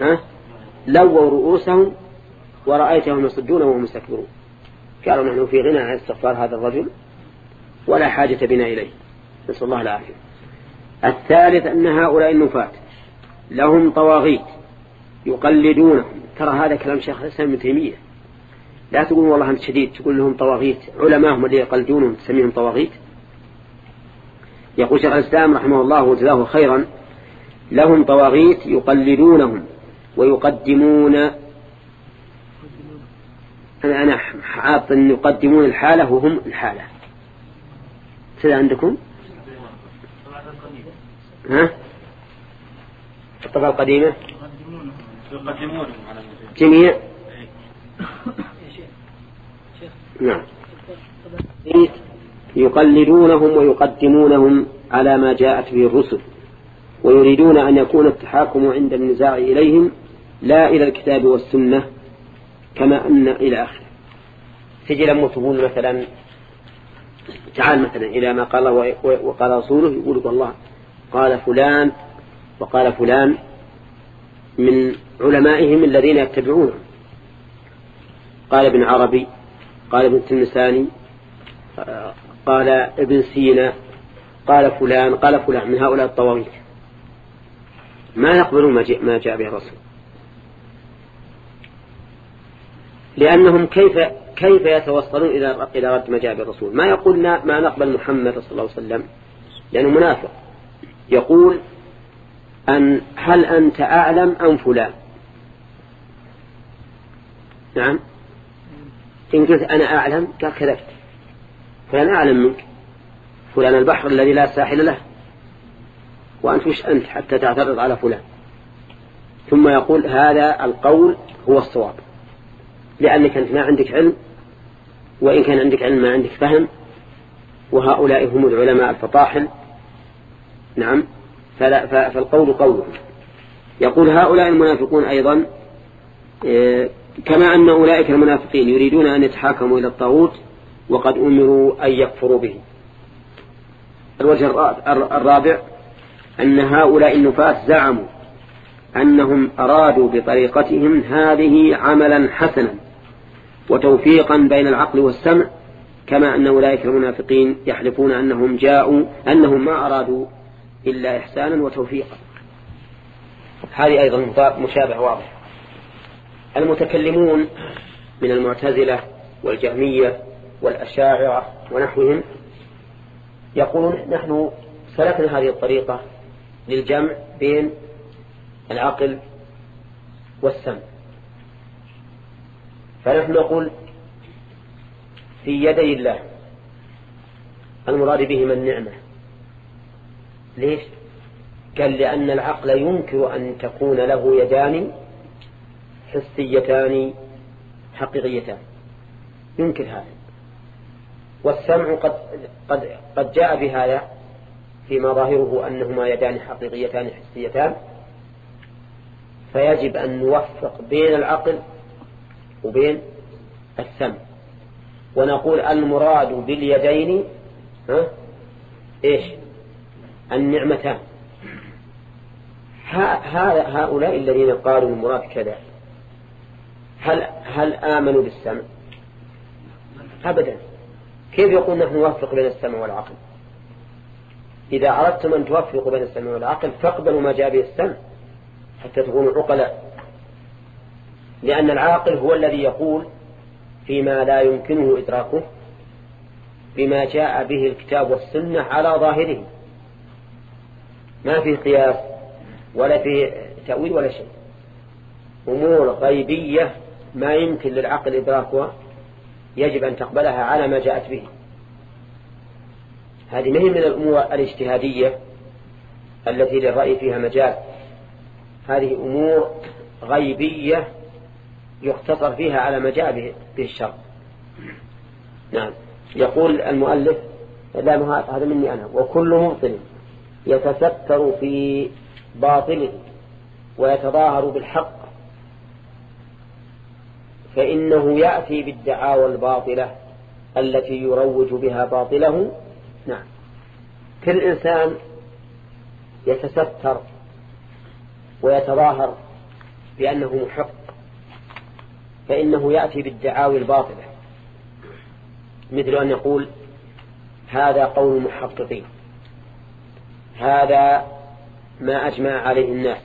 ها لووا رؤوسهم ورأيتهم يصدون وهم مستكبرون. قالوا نحن في غنى عن استغفار هذا الرجل ولا حاجة بنا إليه. نسأل الله العافية. الثالث أن هؤلاء النفاة لهم طواغيت يقلدونهم. ترى هذا كلام شيخ الإسلام ابن تيمية. لا تقول والله أنت شديد تقول لهم طواغيت. علماءهم اللي يقلدونهم تسميهم طواغيت. يقول شيخ الإسلام رحمه الله وجزاه خيرا لهم طواغيت يقلدونهم ويقدمون أنا أنا حاط أن يقدمون الحالة وهم الحالة. كذا عندكم؟ ها؟ الطبعة القديمة؟ يقدمون جميع؟ نعم. يقلدونهم ويقدمونهم على ما جاءت به الرسل ويريدون أن يكون التحاكم عند النزاع إليهم لا إلى الكتاب والسنة كما أن إلى آخره. تجي لما تقول مثلا تعال مثلا إلى ما قال وقال رسوله يقول والله قال فلان وقال فلان من علمائهم الذين يتبعونه. قال ابن عربي قال ابن التلمساني قال ابن سينا قال فلان قال فلان من هؤلاء الطواغيت ما يقبلون ما جاء به الرسول. لأنهم كيف كيف يتوصلون إلى إلى رد ما جاء الرسول؟ ما يقول ما نقبل محمد صلى الله عليه وسلم لأنه منافق. يقول أن هل أنت أعلم أم فلان؟ نعم. إن قلت أنا أعلم قال كذبت. فلان أعلم منك. فلان البحر الذي لا ساحل له. وأنت وش أنت حتى تعترض على فلان؟ ثم يقول هذا القول هو الصواب. لأنك أنت ما عندك علم وإن كان عندك علم ما عندك فهم وهؤلاء هم العلماء الفطاحل نعم. فلا فالقول قوله. يقول هؤلاء المنافقون أيضا إيه، كما أن أولئك المنافقين يريدون أن يتحاكموا إلى الطاغوت وقد أمروا أن يكفروا به. الوجه الرابع أن هؤلاء النفاة زعموا أنهم أرادوا بطريقتهم هذه عملا حسنا. وتوفيقا بين العقل والسمع كما أن أولئك المنافقين يحلفون أنهم جاءوا أنهم ما أرادوا إلا إحسانا وتوفيقا. هذه أيضا مشابه واضح المتكلمون من المعتزلة والجهمية والأشاعرة ونحوهم يقولون نحن سلكنا هذه الطريقة للجمع بين العقل والسمع. فنحن نقول في يدي الله. المراد بهما النعمة ليش؟ قال لأن العقل ينكر أن تكون له يدان حسيتان حقيقيتان. ينكر هذا. والسمع قد, قد, قد جاء بهذا فيما ظاهره أنهما يدان حقيقيتان حسيتان. فيجب أن نوفق بين العقل وبين السمع ونقول المراد باليدين ها؟ إيش؟ النعمتان. هؤلاء الذين قالوا المراد كذا. هل هل آمنوا بالسمع؟ أبدا. كيف يقول نحن نوفق بين السمع والعقل؟ إذا أردتم أن توفقوا بين السمع والعقل فاقبلوا ما جاء به السمع حتى تكونوا عقلاء. لأن العاقل هو الذي يقول فيما لا يمكنه إدراكه بما جاء به الكتاب والسنة على ظاهره. ما فيه قياس ولا فيه تأويل ولا شيء. أمور غيبية ما يمكن للعقل إدراكها يجب أن تقبلها على ما جاءت به. هذه مهمة من الأمور الاجتهادية التي للرأي فيها مجال. هذه أمور غيبية يختصر فيها على ما جاء به الشرع. نعم. يقول المؤلف لا هذا مني أنا. وكل مبطل يتستر في باطله ويتظاهر بالحق فإنه يأتي بالدعاوى الباطلة التي يروج بها باطله. نعم. كل إنسان يتستر ويتظاهر بأنه محق. فإنه يأتي بالدعاوي الباطلة. مثل أن يقول هذا قول المحققين هذا ما أجمع عليه الناس.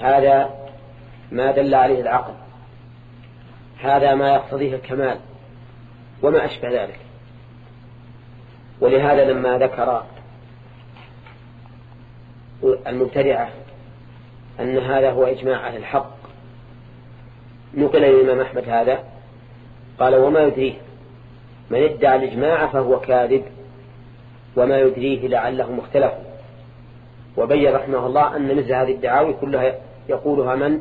هذا ما دل عليه العقل. هذا ما يقتضيه الكمال. وما أشبه ذلك. ولهذا لما ذكر المبتدعة أن هذا هو إجماع أهل الحق نقل الإمام أحمد هذا؟ قال وما يدريه. من ادعى الإجماع فهو كاذب وما يدريه لعلهم اختلفوا. وبين رحمه الله أن مثل هذه الدعاوي كلها يقولها من؟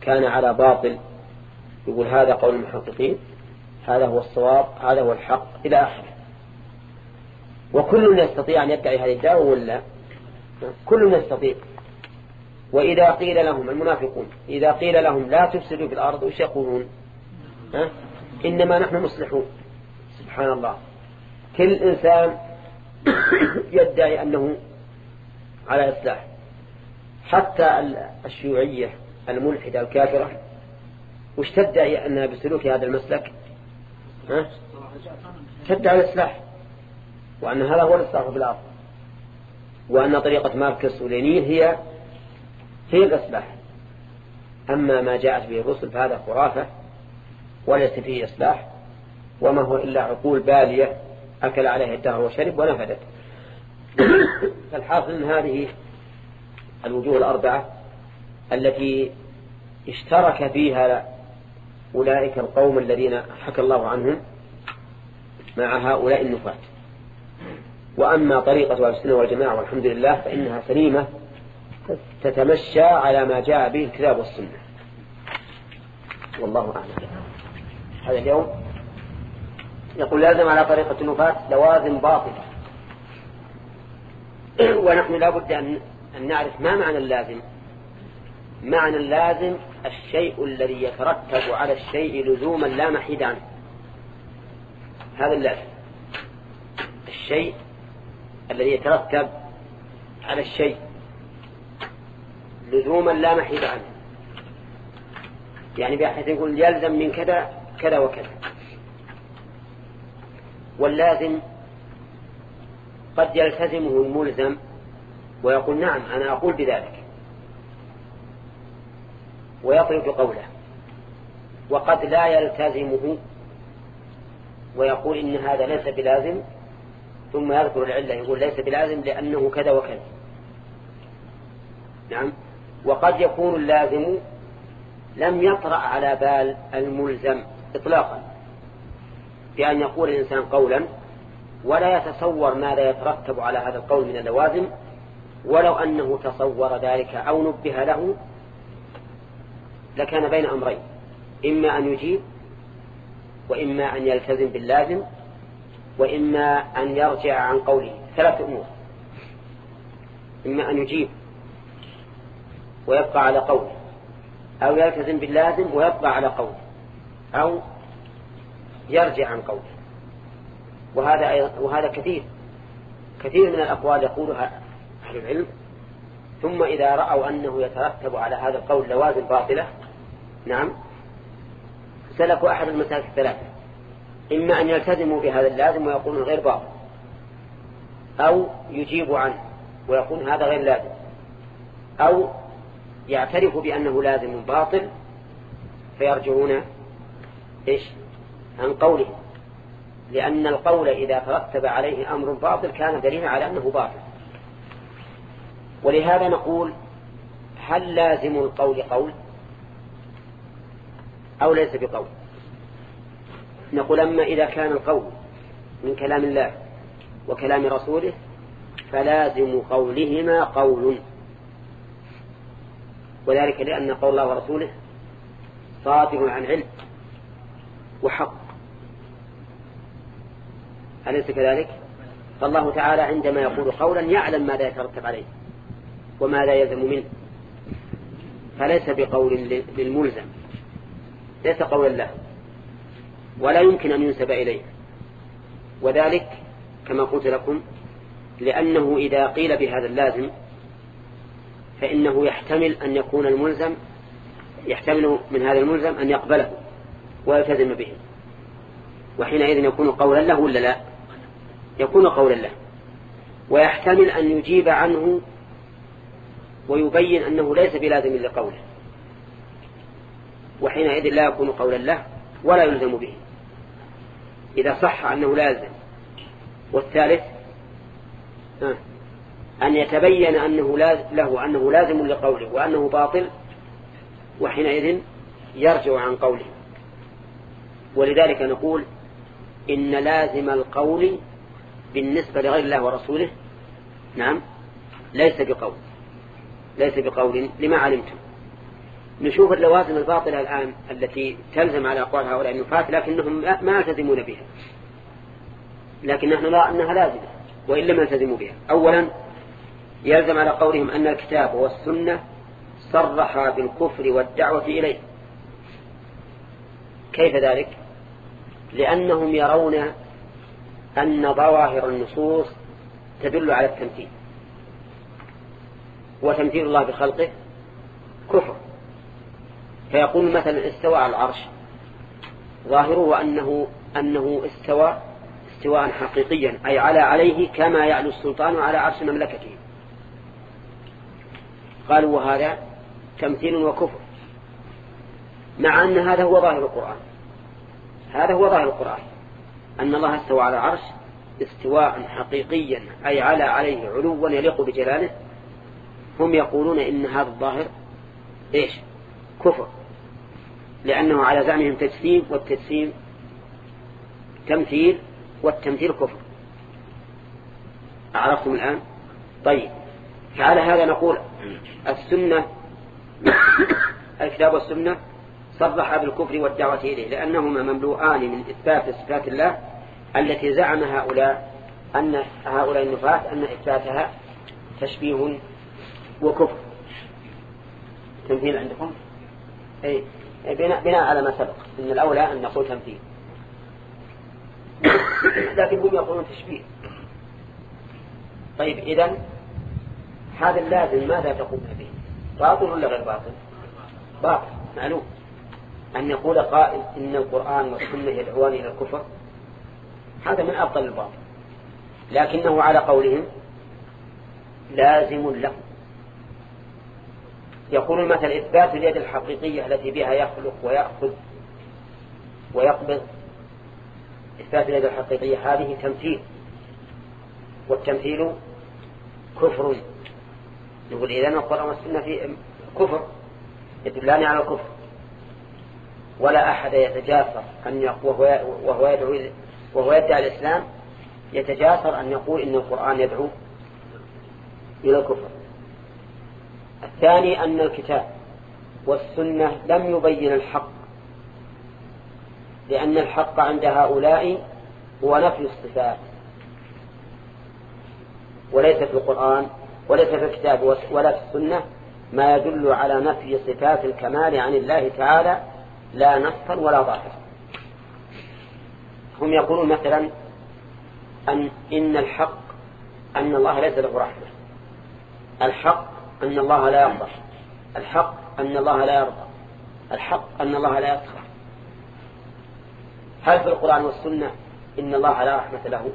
كان على باطل. يقول هذا قول المحققين هذا هو الصواب هذا هو الحق إلى آخره. وكل يستطيع أن يدعي هذه الدعوة ولا؟ كل يستطيع. وإذا قيل لهم المنافقون إذا قيل لهم لا تفسدوا في الأرض وش يقولون؟ إنما نحن مصلحون. سبحان الله. كل إنسان يدعي أنه على إصلاح. حتى الشيوعية الملحدة الكافرة وش تدعي أنها بسلوك هذا المسلك؟ ها؟ تدعي الإصلاح. وأن هذا هو الإصلاح في الأرض. وأن طريقة ماركس ولينين هي هي الإصلاح أما ما جاءت به الرسل فهذا خرافة وليس فيه إصلاح وما هو إلا عقول بالية أكل عليها الدهر وشرب ونفدت. فالحاصل أن هذه الوجوه الأربعة التي اشترك فيها أولئك القوم الذين حكى الله عنهم مع هؤلاء النفاة. وأما طريقة السنة والجماعة والحمد لله فإنها سليمة تتمشى على ما جاء به الكتاب والسنة. والله أعلم. هذا اليوم يقول لازم على طريقة النفاة لوازم باطلة. ونحن لا بد أن نعرف ما معنى اللازم. معنى اللازم الشيء الذي يترتب على الشيء لزوما لا محيد عنه. هذا اللازم. الشيء الذي يترتب على الشيء لزوما لا محيد عنه. يعني بحيث يقول يلزم من كذا كذا وكذا. واللازم قد يلتزمه الملزم ويقول نعم أنا أقول بذلك. ويطلق قوله. وقد لا يلتزمه ويقول إن هذا ليس بلازم ثم يذكر العلة يقول ليس بلازم لأنه كذا وكذا. نعم. وقد يكون اللازم لم يطرأ على بال الملزم إطلاقا بأن يقول الإنسان قولا ولا يتصور ماذا يترتب على هذا القول من اللوازم ولو أنه تصور ذلك أو نبه له لكان بين أمرين إما أن يجيب وإما أن يلتزم باللازم وإما أن يرجع عن قوله. ثلاث أمور. إما أن يجيب ويبقى على قوله أو يلتزم باللازم ويبقى على قوله أو يرجع عن قوله وهذا وهذا كثير. كثير من الأقوال يقولها أهل العلم. ثم إذا رأوا أنه يترتب على هذا القول لوازم باطلة نعم سلكوا أحد المسائل الثلاثة إما أن يلتزموا بهذا اللازم ويقولون غير باطل أو يجيبوا عنه ويقول هذا غير لازم أو يعترف بأنه لازم باطل فيرجعون إيش؟ عن قوله. لأن القول إذا ترتب عليه أمر باطل كان دليلا على أنه باطل. ولهذا نقول هل لازم القول قول؟ أو ليس بقول؟ نقول أما إذا كان القول من كلام الله وكلام رسوله فلازم قولهما قول. وذلك لأن قول الله ورسوله صادر عن علم وحق. أليس كذلك؟ فالله تعالى عندما يقول قولا يعلم ماذا يترتب عليه وماذا يلزم منه. فليس بقول للملزم. ليس قولا له. ولا يمكن أن ينسب إليه. وذلك كما قلت لكم لأنه إذا قيل بهذا اللازم فإنه يحتمل أن يكون الملزم يحتمل من هذا الملزم أن يقبله ويلتزم به. وحينئذ يكون قولا له ولا لا؟ يكون قولا له. ويحتمل أن يجيب عنه ويبين أنه ليس بلازم لقوله. وحينئذ لا يكون قولا له ولا يلزم به. إذا صح أنه لازم والثالث أن يتبين أنه له أنه لازم لقوله وأنه باطل وحينئذ يرجع عن قوله. ولذلك نقول إن لازم القول بالنسبة لغير الله ورسوله نعم ليس بقول ليس بقول لما علمتم. نشوف اللوازم الباطلة الآن التي تلزم على أقوال هؤلاء النفاة لكنهم ما يلتزمون بها. لكن نحن نرى أنها لازمة وإن لم يلتزموا بها. أولا يلزم على قولهم أن الكتاب والسنة صرح بالكفر والدعوة إليه. كيف ذلك؟ لأنهم يرون أن ظواهر النصوص تدل على التمثيل. وتمثيل الله بخلقه كفر. فيقول مثلا استوى على العرش. ظاهره أنه, أنه استوى استواء حقيقيا أي على عليه كما يعلو السلطان على عرش مملكته. قالوا وهذا تمثيل وكفر مع أن هذا هو ظاهر القرآن. هذا هو ظاهر القرآن. أن الله استوى على العرش استواء حقيقيا أي على عليه علوا يليق بجلاله. هم يقولون إن هذا الظاهر إيش؟ كفر. لأنه على زعمهم تجسيم والتجسيم تمثيل والتمثيل كفر. عرفتم الآن؟ طيب فعلى هذا نقول السنة الكتاب والسنة صرح بالكفر والدعوة إليه لأنهما مملوءان من إثبات صفات الله التي زعم هؤلاء أن هؤلاء النفاة أن إثباتها تشبيه وكفر. تمثيل عندكم؟ أي بناء, بناء على ما سبق إن الأولى أن نقول تمثيل لكن هم يقولون تشبيه. طيب إذا هذا اللازم ماذا تقول به؟ باطل ولا غير باطل؟ باطل معلوم. أن يقول قائل إن القرآن والسنة يدعوان إلى الكفر هذا من أفضل الباطل. لكنه على قولهم لازم له يقول المثل إثبات اليد الحقيقية التي بها يخلق ويأخذ ويقبض. إثبات اليد الحقيقية هذه تمثيل والتمثيل كفر. نقول إذا القرآن والسنة في كفر يدلان على الكفر. ولا أحد يتجاسر أن وهو, وهو يدعو وهو يدعي الإسلام يتجاسر أن يقول إن القرآن يدعو إلى الكفر. الثاني أن الكتاب والسنة لم يبين الحق لأن الحق عند هؤلاء هو نفي الصفات وليس في القرآن. وليس في الكتاب ولا في السنة ما يدل على نفي صفات الكمال عن الله تعالى لا نصا ولا ظاهرا هم يقولون مثلا أن إن الحق أن الله ليس له رحمة. الحق أن الله لا يرضى. الحق أن الله لا يرضى. الحق أن الله لا يسخر هل في القرآن والسنة إن الله لا رحمة له؟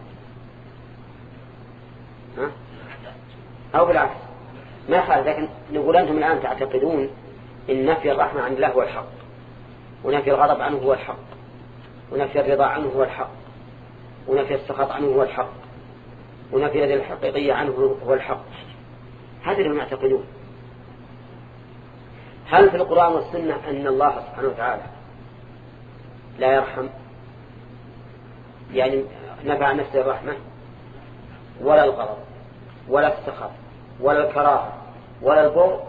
ها؟ أو بالعكس. ما يخالف لكن نقول أنتم الآن تعتقدون إن نفي الرحمة عن الله هو الحق ونفي الغضب عنه هو الحق ونفي الرضا عنه هو الحق ونفي السخط عنه هو الحق ونفي اليد الحقيقية عنه هو الحق. هذا اللي يعتقدون هل في القرآن والسنة أن الله سبحانه وتعالى لا يرحم؟ يعني نفع نفسه الرحمة ولا الغضب ولا السخط. ولا الكراهة ولا البغض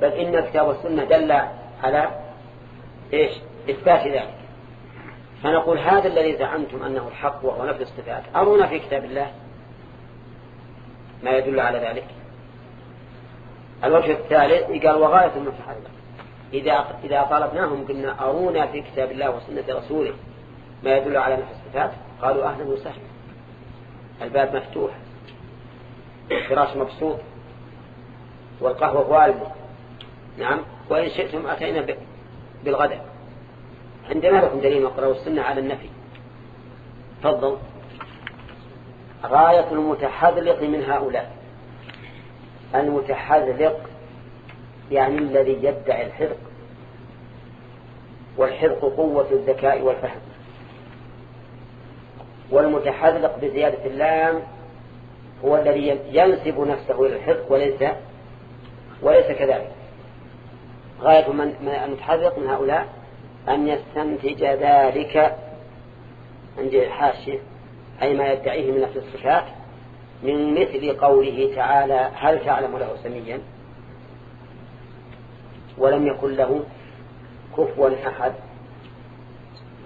بل إن الكتاب والسنة دل على إيش؟ إثبات ذلك. فنقول هذا الذي زعمتم أنه الحق وهو نفي الصفات أرونا في كتاب الله؟ ما يدل على ذلك. الوجه الثالث قال وغاية المتحرك إذا إذا طلبناهم قلنا أرونا في كتاب الله وسنة رسوله ما يدل على نفي الصفات؟ قالوا أهلا وسهلا الباب مفتوح. الفراش مبسوط. والقهوة واردة نعم. وإن شئتم أتينا بالغداء. عندنا لكم دليل نقرأ السنة على النفي. تفضل. غاية المتحذلق من هؤلاء. المتحذلق يعني الذي يدعي الحذق والحذق قوة الذكاء والفهم. والمتحذلق بزيادة اللام هو الذي ينسب نفسه إلى الحذق وليس وليس كذلك. غاية من المتحذلق من هؤلاء أن يستنتج ذلك عند الحاشية أي ما يدعيه من نفس الصفات من مثل قوله تعالى هل تعلم له سميا؟ ولم يكن له كفوا أحد.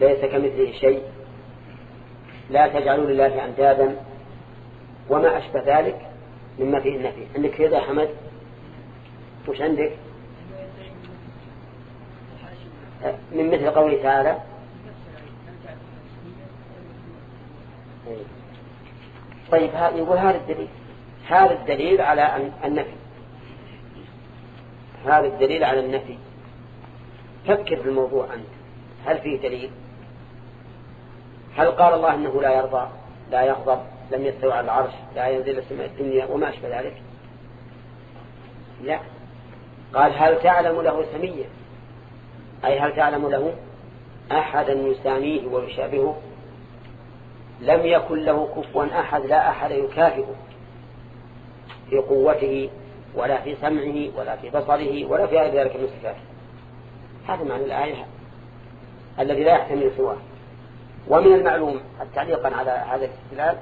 ليس كمثله شيء. لا تجعلوا لله أندادا. وما أشبه ذلك مما فيه النفي. عندك كذا حمد وش عندك؟ من مثل قوله تعالى؟ طيب يقول هذا الدليل. هذا الدليل على النفي. هذا الدليل على النفي. فكر في الموضوع أنت. هل فيه دليل؟ هل قال الله أنه لا يرضى لا يغضب لم يستوى على العرش لا ينزل السماء الدنيا وما أشبه ذلك؟ لا. قال هل تعلم له سميا أي هل تعلم له أحدا يساميه ويشابهه؟ لم يكن له كفوا أحد لا أحد يكافئه في قوته ولا في سمعه ولا في بصره ولا في غير ذلك من الصفات. هذا معنى الآية الذي لا يحتمل سواه. ومن المعلوم تعليقا على هذا الاستدلال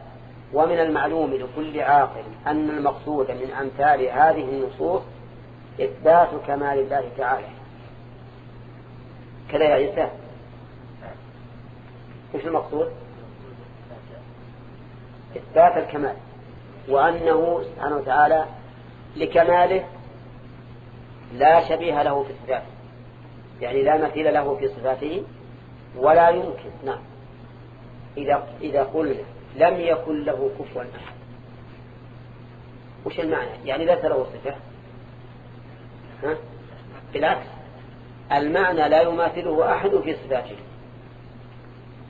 ومن المعلوم لكل عاقل أن المقصود من أمثال هذه النصوص إثبات كمال الله تعالى. كذا يا عيسى. إيش المقصود؟ إثبات الكمال. وأنه سبحانه وتعالى لكماله لا شبيه له في صفاته يعني لا مثيل له في صفاته ولا يمكن. نعم. إذا إذا قلنا لم يكن له كفوا أحد. وش المعنى؟ يعني ليس له صفة؟ بالعكس. المعنى لا يماثله أحد في صفاته.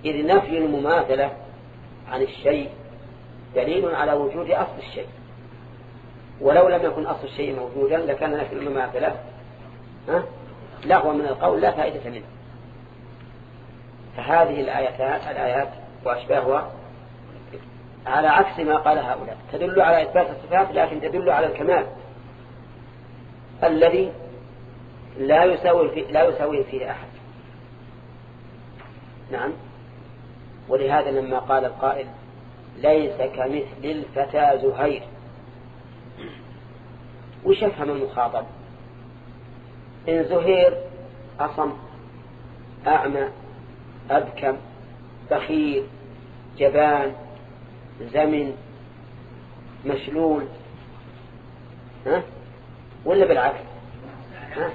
إذ نفي المماثلة عن الشيء دليل على وجود أصل الشيء. ولو لم يكن أصل الشيء موجودا لكان نفي المماثلة ها؟ لغوا من القول لا فائدة منه. فهذه الآيات الآيات وأشباهها على عكس ما قال هؤلاء. تدل على إثبات الصفات لكن تدل على الكمال. الذي لا يساوي فيه لا يساويه فيه أحد. نعم. ولهذا لما قال القائل ليس كمثل الفتى زهير. وش يفهم المخاطب؟ إن زهير أصم أعمى أبكم بخيل جبان زمن مشلول. ها؟ ولا بالعكس؟ ها؟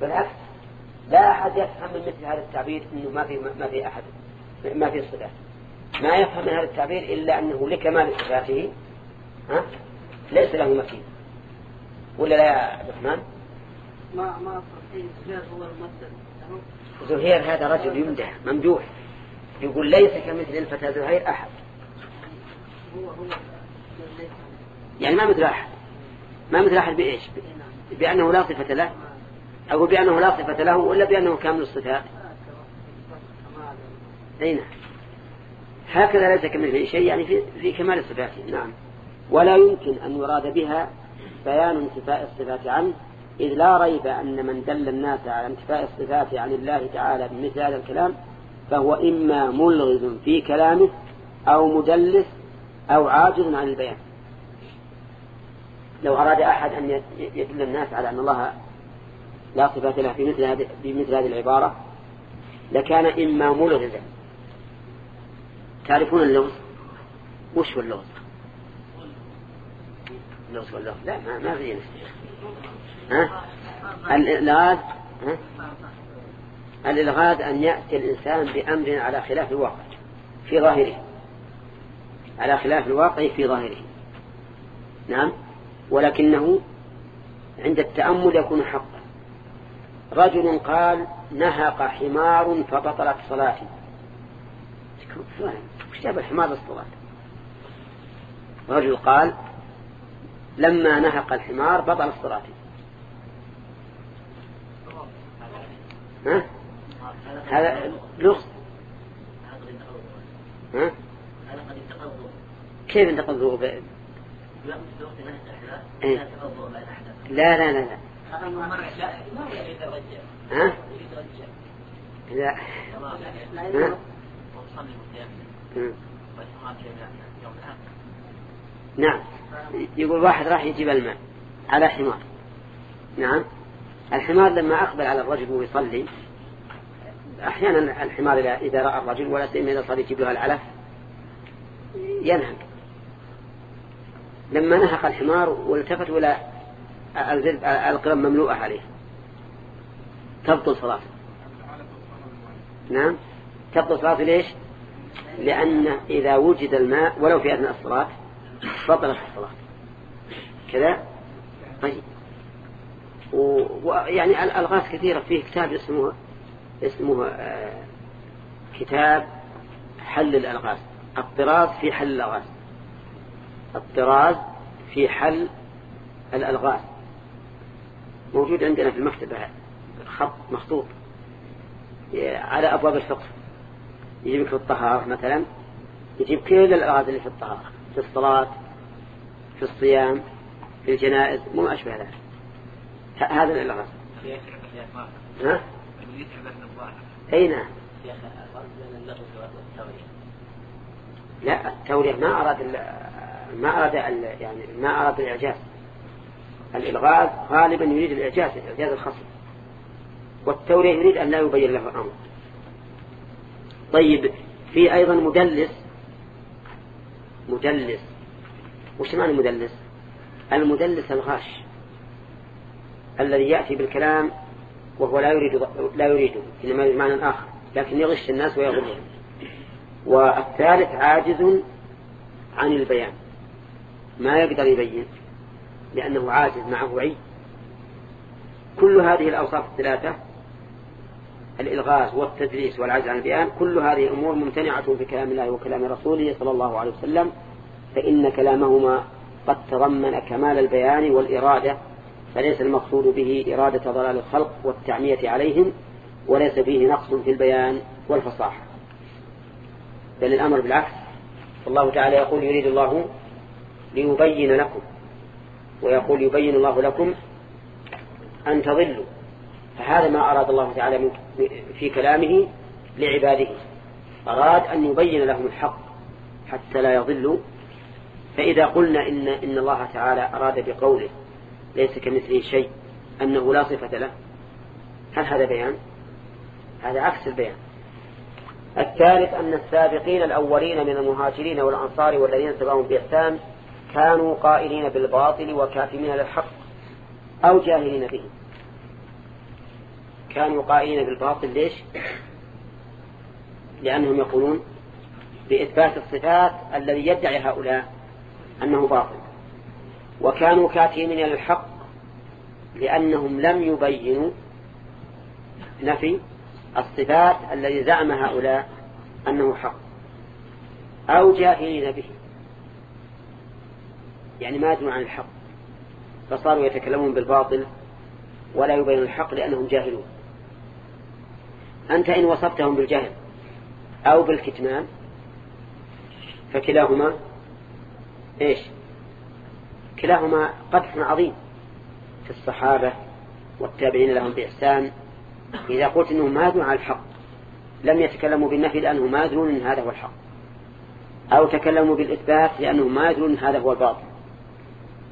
بالعكس. لا أحد يفهم من مثل هذا التعبير أنه ما في ما في أحد ما في صفات ما يفهم من هذا التعبير إلا أنه لكمال صفاته ها؟ ليس له مثيل ولا لا يا عبد الرحمن؟
ما ما زهير هو الممثل
زهير هذا رجل يمدح ممدوح. يقول ليس كمثل الفتى زهير أحد.
هو هو
يعني ما مثل أحد. ما مثل أحد بإيش؟ بأنه لا صفة له أو بأنه لا صفة له ولا بأنه كامل الصفات. أي نعم. هكذا ليس كمثله شيء يعني في, في كمال الصفات. نعم. ولا يمكن أن يراد بها بيان انتفاء الصفات عنه إذ لا ريب أن من دل الناس على انتفاء الصفات عن الله تعالى بمثل هذا الكلام فهو إما ملغز في كلامه أو مدلس أو عاجز عن البيان. لو أراد أحد أن يدل الناس على أن الله لا صفات له في مثل هذه بمثل هذه العبارة لكان إما ملغزا تعرفون اللوز وش هو اللوز اللوز واللوز لا ما, ما في ها؟ الإلغاز ها؟ الإلغاز أن يأتي الإنسان بأمر على خلاف الواقع في ظاهره. على خلاف الواقع في ظاهره. نعم؟ ولكنه عند التأمل يكون حقا. رجل قال نهق حمار فبطلت صلاتي وش جاب الحمار للصلاة؟ رجل قال لما نهق الحمار بطل الصلاة ها؟ هذا لغز. ها؟ كيف انتقضوا ب... إيه؟ لا لا لا لا ها؟ لا. ها؟ نعم. يقول واحد راح يجيب الماء على حمار. نعم. الحمار لما أقبل على الرجل وهو يصلي أحيانا الحمار إذا رأى الرجل ولا سيما إذا صار يجيب له العلف ينهق لما نهق الحمار والتفت ولا القرم مملوءة عليه. تبطل صلاته. نعم. تبطل صلاته ليش؟ لأن إذا وجد الماء ولو في أثناء الصلاة بطلت الصلاة. كذا؟ طيب. ويعني الألغاز كثيرة. فيه كتاب اسمه اسمه آه، كتاب حل الألغاز. الطراز في حل الألغاز. الطراز في حل الألغاز. موجود عندنا في المكتبة. خط مخطوط. على أبواب الفقه. يجيب في الطهارة مثلا. يجيب كل الألغاز اللي في الطهارة. في الصلاة في الصيام في الجنائز. مو أشبه ذلك هذا الألغاز. ها؟ أي نعم. لا التورية ما أراد ما أراد يعني ما أراد الإعجاز. الإلغاز غالبا يريد الإعجاز الإعجاز الخصم. والتورية يريد أن لا يبين له الأمر. طيب في أيضا مدلس. مدلس. وش معنى المدلس المدلس الغاش. الذي يأتي بالكلام وهو لا يريد لا يريده إنما معنى آخر لكن يغش الناس ويغرهم والثالث عاجز عن البيان. ما يقدر يبين لأنه عاجز معه عي كل هذه الأوصاف الثلاثة الإلغاز والتدريس والعجز عن البيان كل هذه أمور ممتنعة في كلام الله وكلام رسوله صلى الله عليه وسلم. فإن كلامهما قد تضمن كمال البيان والإرادة فليس المقصود به إرادة ضلال الخلق والتعمية عليهم وليس فيه نقص في البيان والفصاحة. بل الأمر بالعكس. الله تعالى يقول يريد الله ليبين لكم. ويقول يبين الله لكم أن تضلوا. فهذا ما أراد الله تعالى في كلامه لعباده. أراد أن يبين لهم الحق حتى لا يضلوا. فإذا قلنا إن, إن الله تعالى أراد بقوله ليس كمثله شيء أنه لا صفة له هل هذا بيان؟ هذا عكس البيان. الثالث أن السابقين الأولين من المهاجرين والأنصار والذين اتبعهم بإحسان كانوا قائلين بالباطل وكاتمين للحق أو جاهلين به. كانوا قائلين بالباطل ليش؟ لأنهم يقولون بإثبات الصفات الذي يدعي هؤلاء أنه باطل. وكانوا كاتمين للحق لأنهم لم يبينوا نفي الصفات الذي زعم هؤلاء أنه حق أو جاهلين به. يعني ما يدرون عن الحق فصاروا يتكلمون بالباطل ولا يبين الحق لأنهم جاهلون. أنت إن وصفتهم بالجهل أو بالكتمان فكلاهما إيش؟ كلاهما قدح عظيم في الصحابة والتابعين لهم بإحسان. إذا قلت أنهم ما يدرون على الحق لم يتكلموا بالنفي لأنهم ما يدرون أن هذا هو الحق أو تكلموا بالإثبات لأنهم ما يدرون أن هذا هو الباطل.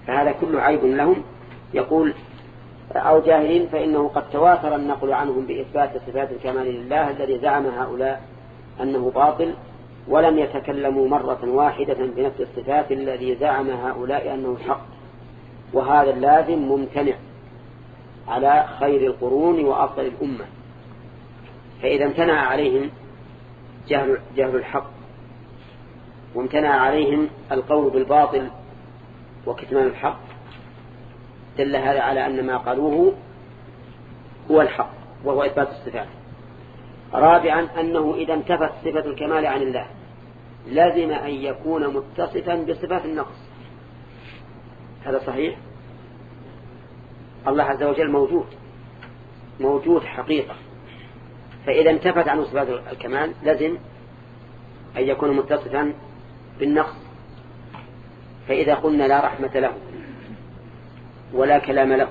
فهذا كله عيب لهم. يقول أو جاهلين فإنه قد تواتر النقل عنهم بإثبات صفات الكمال لله الذي زعم هؤلاء أنه باطل ولم يتكلموا مرة واحدة بنفس الصفات الذي زعم هؤلاء أنه الحق وهذا اللازم ممتنع على خير القرون وأفضل الأمة. فإذا امتنع عليهم جهل, جهل الحق وامتنع عليهم القول بالباطل وكتمان الحق دل هذا على أن ما قالوه هو الحق وهو إثبات الصفات. رابعا أنه إذا انتفت صفة الكمال عن الله لازم أن يكون متصفا بصفات النقص. هذا صحيح؟ الله عز وجل موجود موجود حقيقة. فإذا انتفت عنه صفات الكمال لازم أن يكون متصفا بالنقص. فإذا قلنا لا رحمة له ولا كلام له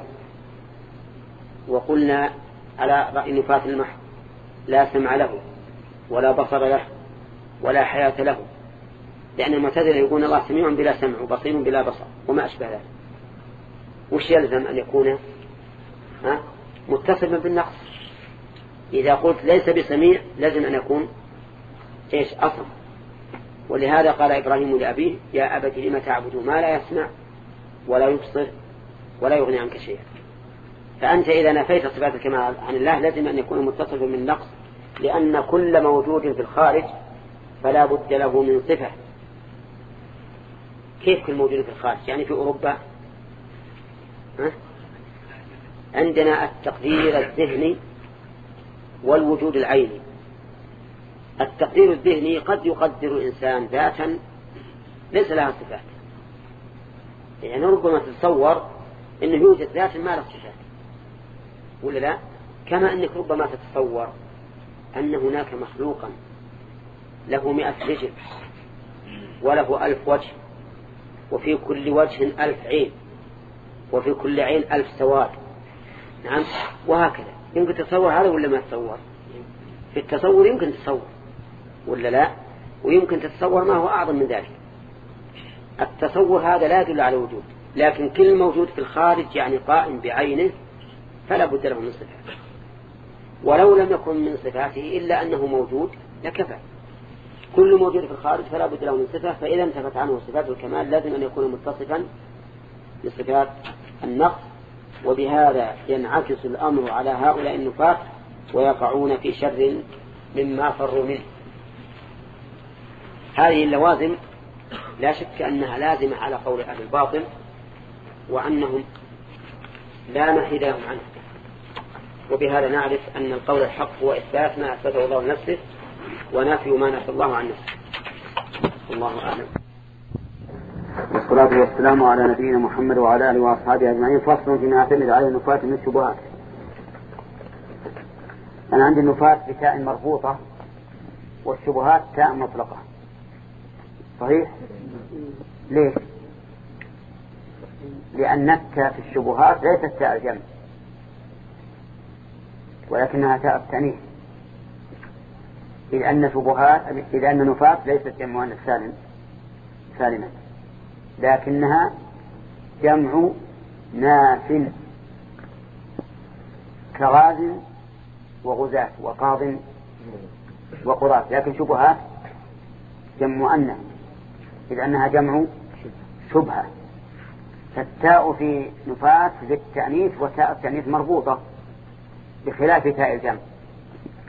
وقلنا على رأي نفاة المحض لا سمع له ولا بصر له ولا حياة له لأن المعتزلة يقول الله سميع بلا سمع وبصير بلا بصر وما أشبه ذلك. وش يلزم أن يكون؟ متصفا بالنقص. إذا قلت ليس بسميع لازم أن يكون إيش؟ أصم. ولهذا قال إبراهيم لأبيه يا أبت لم تعبد ما لا يسمع ولا يبصر ولا يغني عنك شيئا. فأنت إذا نفيت صفات الكمال عن الله لازم أن يكون متصفا بالنقص لأن كل موجود في الخارج فلا بد له من صفة. كيف كل موجود في الخارج؟ يعني في أوروبا؟ ها؟ عندنا التقدير الذهني والوجود العيني. التقدير الذهني قد يقدر الإنسان ذاتا ليس لها صفات. يعني ربما تتصور أنه يوجد ذات ما له صفات. ولا لا؟ كما أنك ربما تتصور أن هناك مخلوقا له مئة رجل وله ألف وجه وفي كل وجه ألف عين وفي كل عين ألف سواد. نعم؟ وهكذا. يمكن تتصور هذا ولا ما تتصور؟ في التصور يمكن تتصور. ولا لا؟ ويمكن تتصور ما هو أعظم من ذلك. التصور هذا لا يدل على وجود لكن كل موجود في الخارج يعني قائم بعينه فلا بد له من صفات ولو لم يكن من صفاته إلا أنه موجود لكفى. كل موجود في الخارج فلا بد له من صفة فإذا انتفت عنه صفات الكمال لازم أن يكون متصفا بصفات النقص وبهذا ينعكس الأمر على هؤلاء النفاق ويقعون في شر مما فروا منه. هذه اللوازم لا شك أنها لازمة على قول أهل الباطل وأنهم لا محيد لهم عنه. وبهذا نعرف أن القول الحق هو إثبات ما أثبته الله لنفسه ونفي ما نفى الله عن نفسه. الله أعلم.
والصلاة والسلام على نبينا محمد وعلى آله وأصحابه أجمعين. فصل فيما يعتمد على النفاة من الشبهات. أنا عندي النفاة بتاء مربوطة والشبهات تاء مطلقة. صحيح؟ ليش؟ لأن التاء في الشبهات ليست تاء الجمع ولكنها تاء التأنيث إذ أن شبهات إذ أن نفاة ليست جمع سالم سالما لكنها جمع ناف كغاز وغزاة وقاض وقراط لكن شبهات جمع مؤنث إذ أنها جمع شبهة. فالتاء في نفاة للتأنيث وتاء التأنيث مربوطة بخلاف تاء الجمع.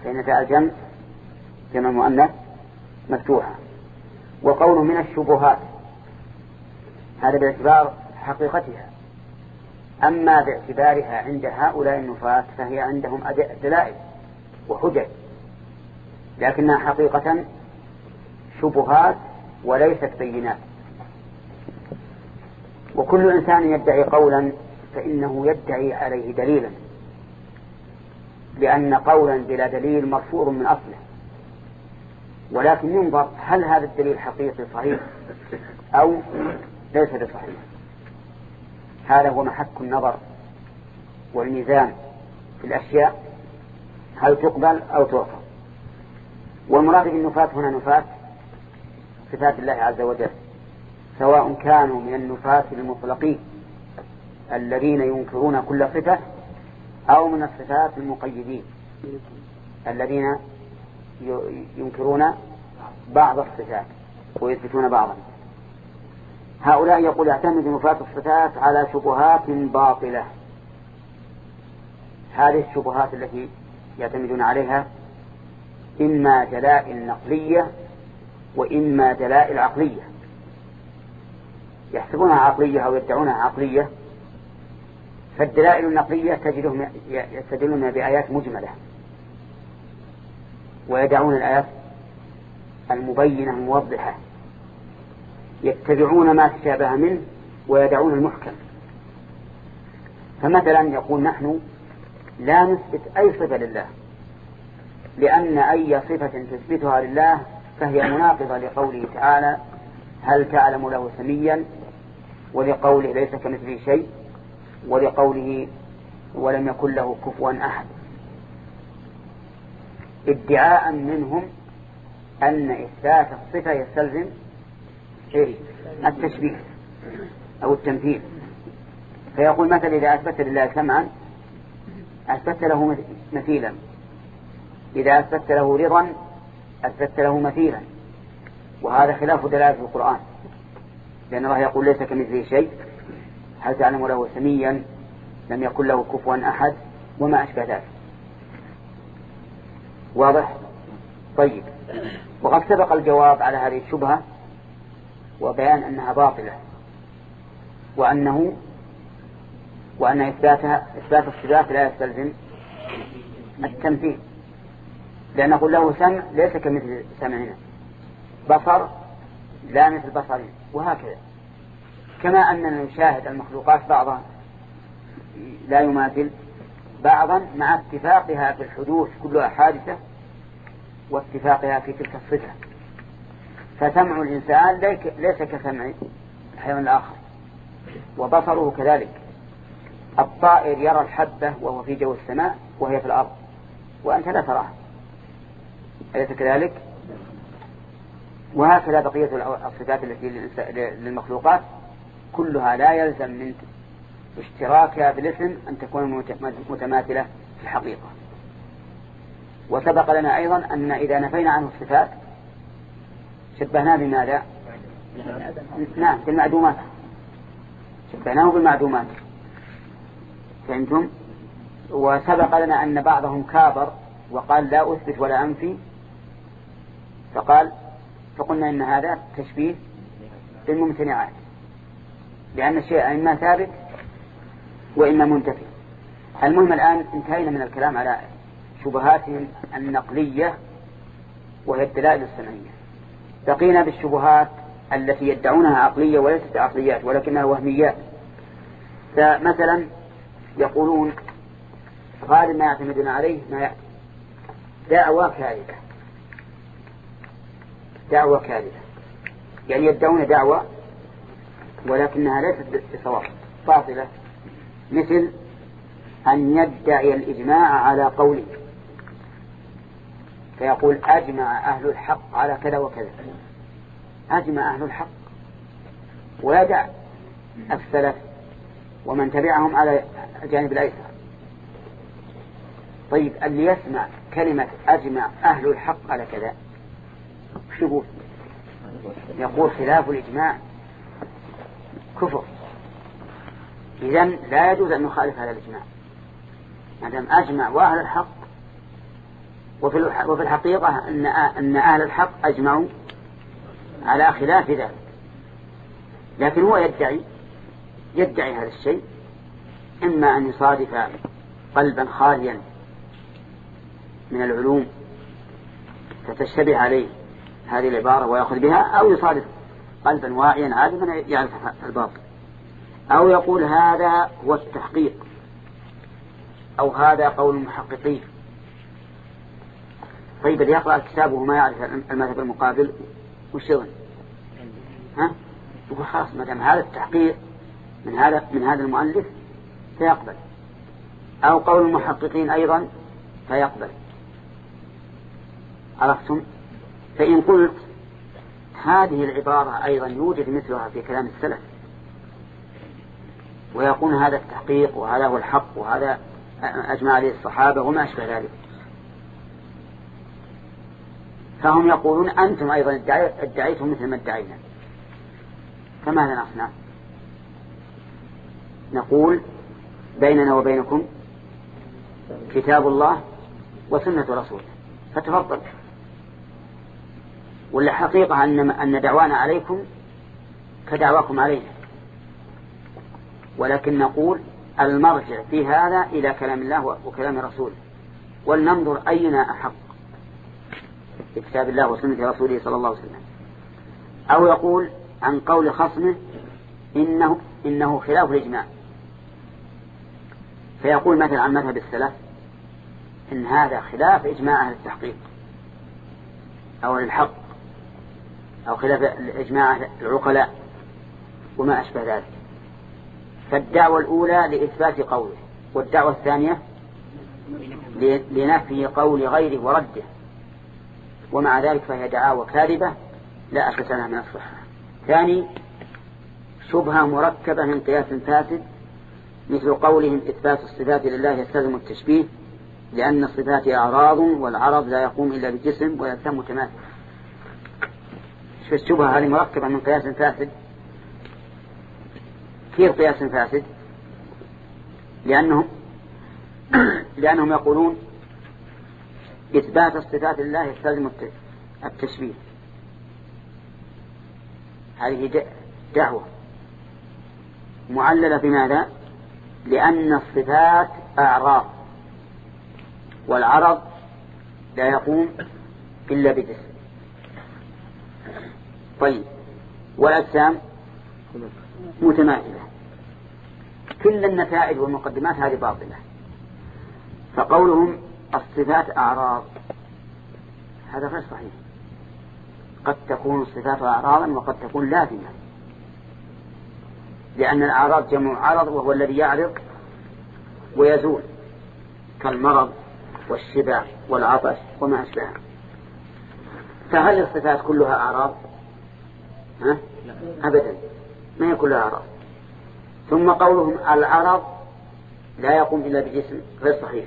فإن تاء الجمع جمع مؤنث مفتوحة. وقول من الشبهات هذا باعتبار حقيقتها. أما باعتبارها عند هؤلاء النفاة فهي عندهم دلائل وحجج. لكنها حقيقة شبهات وليست بينات وكل إنسان يدعي قولا فإنه يدعي عليه دليلا لأن قولا بلا دليل مرفوض من أصله. ولكن ينظر هل هذا الدليل حقيقي صحيح أو ليس بصحيح. هذا هو محك النظر والميزان في الأشياء هل تقبل أو ترفض والمراد بالنفاة هنا نفاة صفات الله عز وجل سواء كانوا من النفاة المطلقين الذين ينكرون كل صفة أو من الصفات المقيدين الذين ينكرون
بعض الصفات ويثبتون بعضا هؤلاء يقول يعتمد نفاة الصفات على شبهات باطلة. هذه الشبهات التي يعتمدون عليها إما دلائل نقلية وإما دلائل عقلية. يحسبونها عقلية أو يدعونها عقلية فالدلائل النقلية تجدهم يستدلون بآيات مجملة ويدعون الآيات المبينة الموضحة يتبعون ما تشابه منه ويدعون المحكم. فمثلا يقول نحن لا نثبت أي صفة لله لأن أي صفة تثبتها لله فهي مناقضة لقوله تعالى هل تعلم له سميا؟ ولقوله ليس كمثله شيء؟ ولقوله ولم يكن له كفوا أحد. ادعاء منهم أن إثبات الصفة يستلزم التشبيه أو التمثيل. فيقول مثلا إذا أثبت لله سمعا أثبت له مثيلا. إذا أثبت له رضا أثبت له مثيلا. وهذا خلاف دلالة القرآن. لأن الله يقول ليس كمثله شيء. هل تعلم له سميا؟ لم يكن له كفوا أحد. وما أشبه ذلك. واضح؟ طيب. وقد سبق الجواب على هذه الشبهة. وبيان أنها باطلة. وأنه وأن إثباتها إثبات الصفات لا يستلزم التمثيل لأن نقول له سمع ليس كمثل سمعنا. بصر لا مثل بصرنا وهكذا. كما أننا نشاهد المخلوقات بعضها لا يماثل بعضا مع اتفاقها في الحدوث كلها حادثة واتفاقها في تلك الصفة. فسمع الإنسان ليس كسمع الحيوان الآخر وبصره كذلك. الطائر يرى الحبة وهو في جو السماء وهي في الأرض وأنت لا تراها. أليس كذلك؟ وهكذا بقية الصفات التي للمخلوقات كلها لا يلزم من اشتراكها بالاسم أن تكون متماثلة في الحقيقة. وسبق لنا أيضا أن إذا نفينا عنه الصفات شبهناه بماذا؟ نعم بالمعدومات. شبهناه بالمعدومات. فهمتم؟ وسبق لنا أن بعضهم كابر. وقال لا أثبت ولا أنفي. فقال فقلنا إن هذا تشبيه بالممتنعات لأن الشيء إما ثابت وإما منتفي. المهم الآن انتهينا من الكلام على شبهاتهم النقلية وهي الدلائل السمعية. بقينا بالشبهات التي يدعونها عقلية وليست عقليات ولكنها وهميات. فمثلا يقولون غالب ما يعتمدون عليه ما يأتي دعوة كاذبة. دعوة كاذبة. يعني يدعون دعوة ولكنها ليست بصواب. باطلة مثل أن يدعي الإجماع على قوله. فيقول أجمع أهل الحق على كذا وكذا. أجمع أهل الحق. ويدع السلف ومن تبعهم على الجانب الأيسر. طيب اللي يسمع كلمة أجمع أهل الحق على كذا. وش يقول؟ يقول خلاف الإجماع. كفر. إذا لا يجوز أن نخالف هذا الإجماع. ما دام أجمع وأهل الحق وفي الحقيقة أن أن أهل الحق أجمعوا على خلاف ذلك. لكن هو يدعي يدعي هذا الشيء. إما أن يصادف قلبا خاليا من العلوم فتشتبه عليه هذه العبارة ويأخذ بها أو يصادف قلبا واعيا عالما يعرف الباطل أو يقول هذا هو التحقيق أو هذا قول المحققين طيب اللي يقرأ الكتاب وهو ما يعرف المذهب المقابل وش يظن؟ ها؟ يقول خلاص ما دام هذا التحقيق من هذا من هذا المؤلف فيقبل أو قول المحققين أيضا فيقبل عرفتم؟ فإن قلت هذه العبارة أيضا يوجد مثلها في كلام السلف. ويكون هذا التحقيق وهذا هو الحق وهذا أجمع عليه الصحابة وما أشبه ذلك. فهم يقولون أنتم أيضا ادعيتم مثل ما ادعينا. فماذا نصنع؟ نقول بيننا وبينكم كتاب الله وسنة رسوله. فتفضل. ولا حقيقة أن أن دعوانا عليكم كدعواكم علينا. ولكن نقول المرجع في هذا إلى كلام الله وكلام رسوله ولننظر أينا أحق بكتاب الله وسنة رسوله صلى الله عليه وسلم. أو يقول عن قول خصمه إنه, إنه خلاف الإجماع. فيقول مثلا عن مذهب السلف إن هذا خلاف إجماع أهل التحقيق أو الحق. أو خلاف إجماع العقلاء وما أشبه ذلك. فالدعوة الأولى لإثبات قوله والدعوة الثانية لنفي قول غيره ورده. ومع ذلك فهي دعاوى كاذبة لا أساس لها من الصحة. ثاني شبهة مركبة من قياس فاسد مثل قولهم إثبات الصفات لله يستلزم التشبيه لأن الصفات أعراض والعرض لا يقوم إلا بجسم ويتم الشبهة هذه مركبة من قياس فاسد. كيف قياس فاسد؟ لأنهم لأنهم يقولون إثبات الصفات لله يستلزم التشبيه. هذه دعوة. معللة بماذا؟ لأن الصفات أعراض والعرض لا يقوم إلا بجسم. طيب. والأجسام متماثلة كل النتائج والمقدمات هذه باطلة. فقولهم الصفات أعراض. هذا غير صحيح. قد تكون الصفات أعراضا وقد تكون لازمة. لأن الأعراض جمع عرض وهو الذي يعرض ويزول. كالمرض والشبع والعطش وما أشبهه. فهل الصفات كلها أعراض؟ ها؟ أبدا. ما هي كلها أعراض. ثم قولهم العرض لا يقوم إلا بجسم غير صحيح.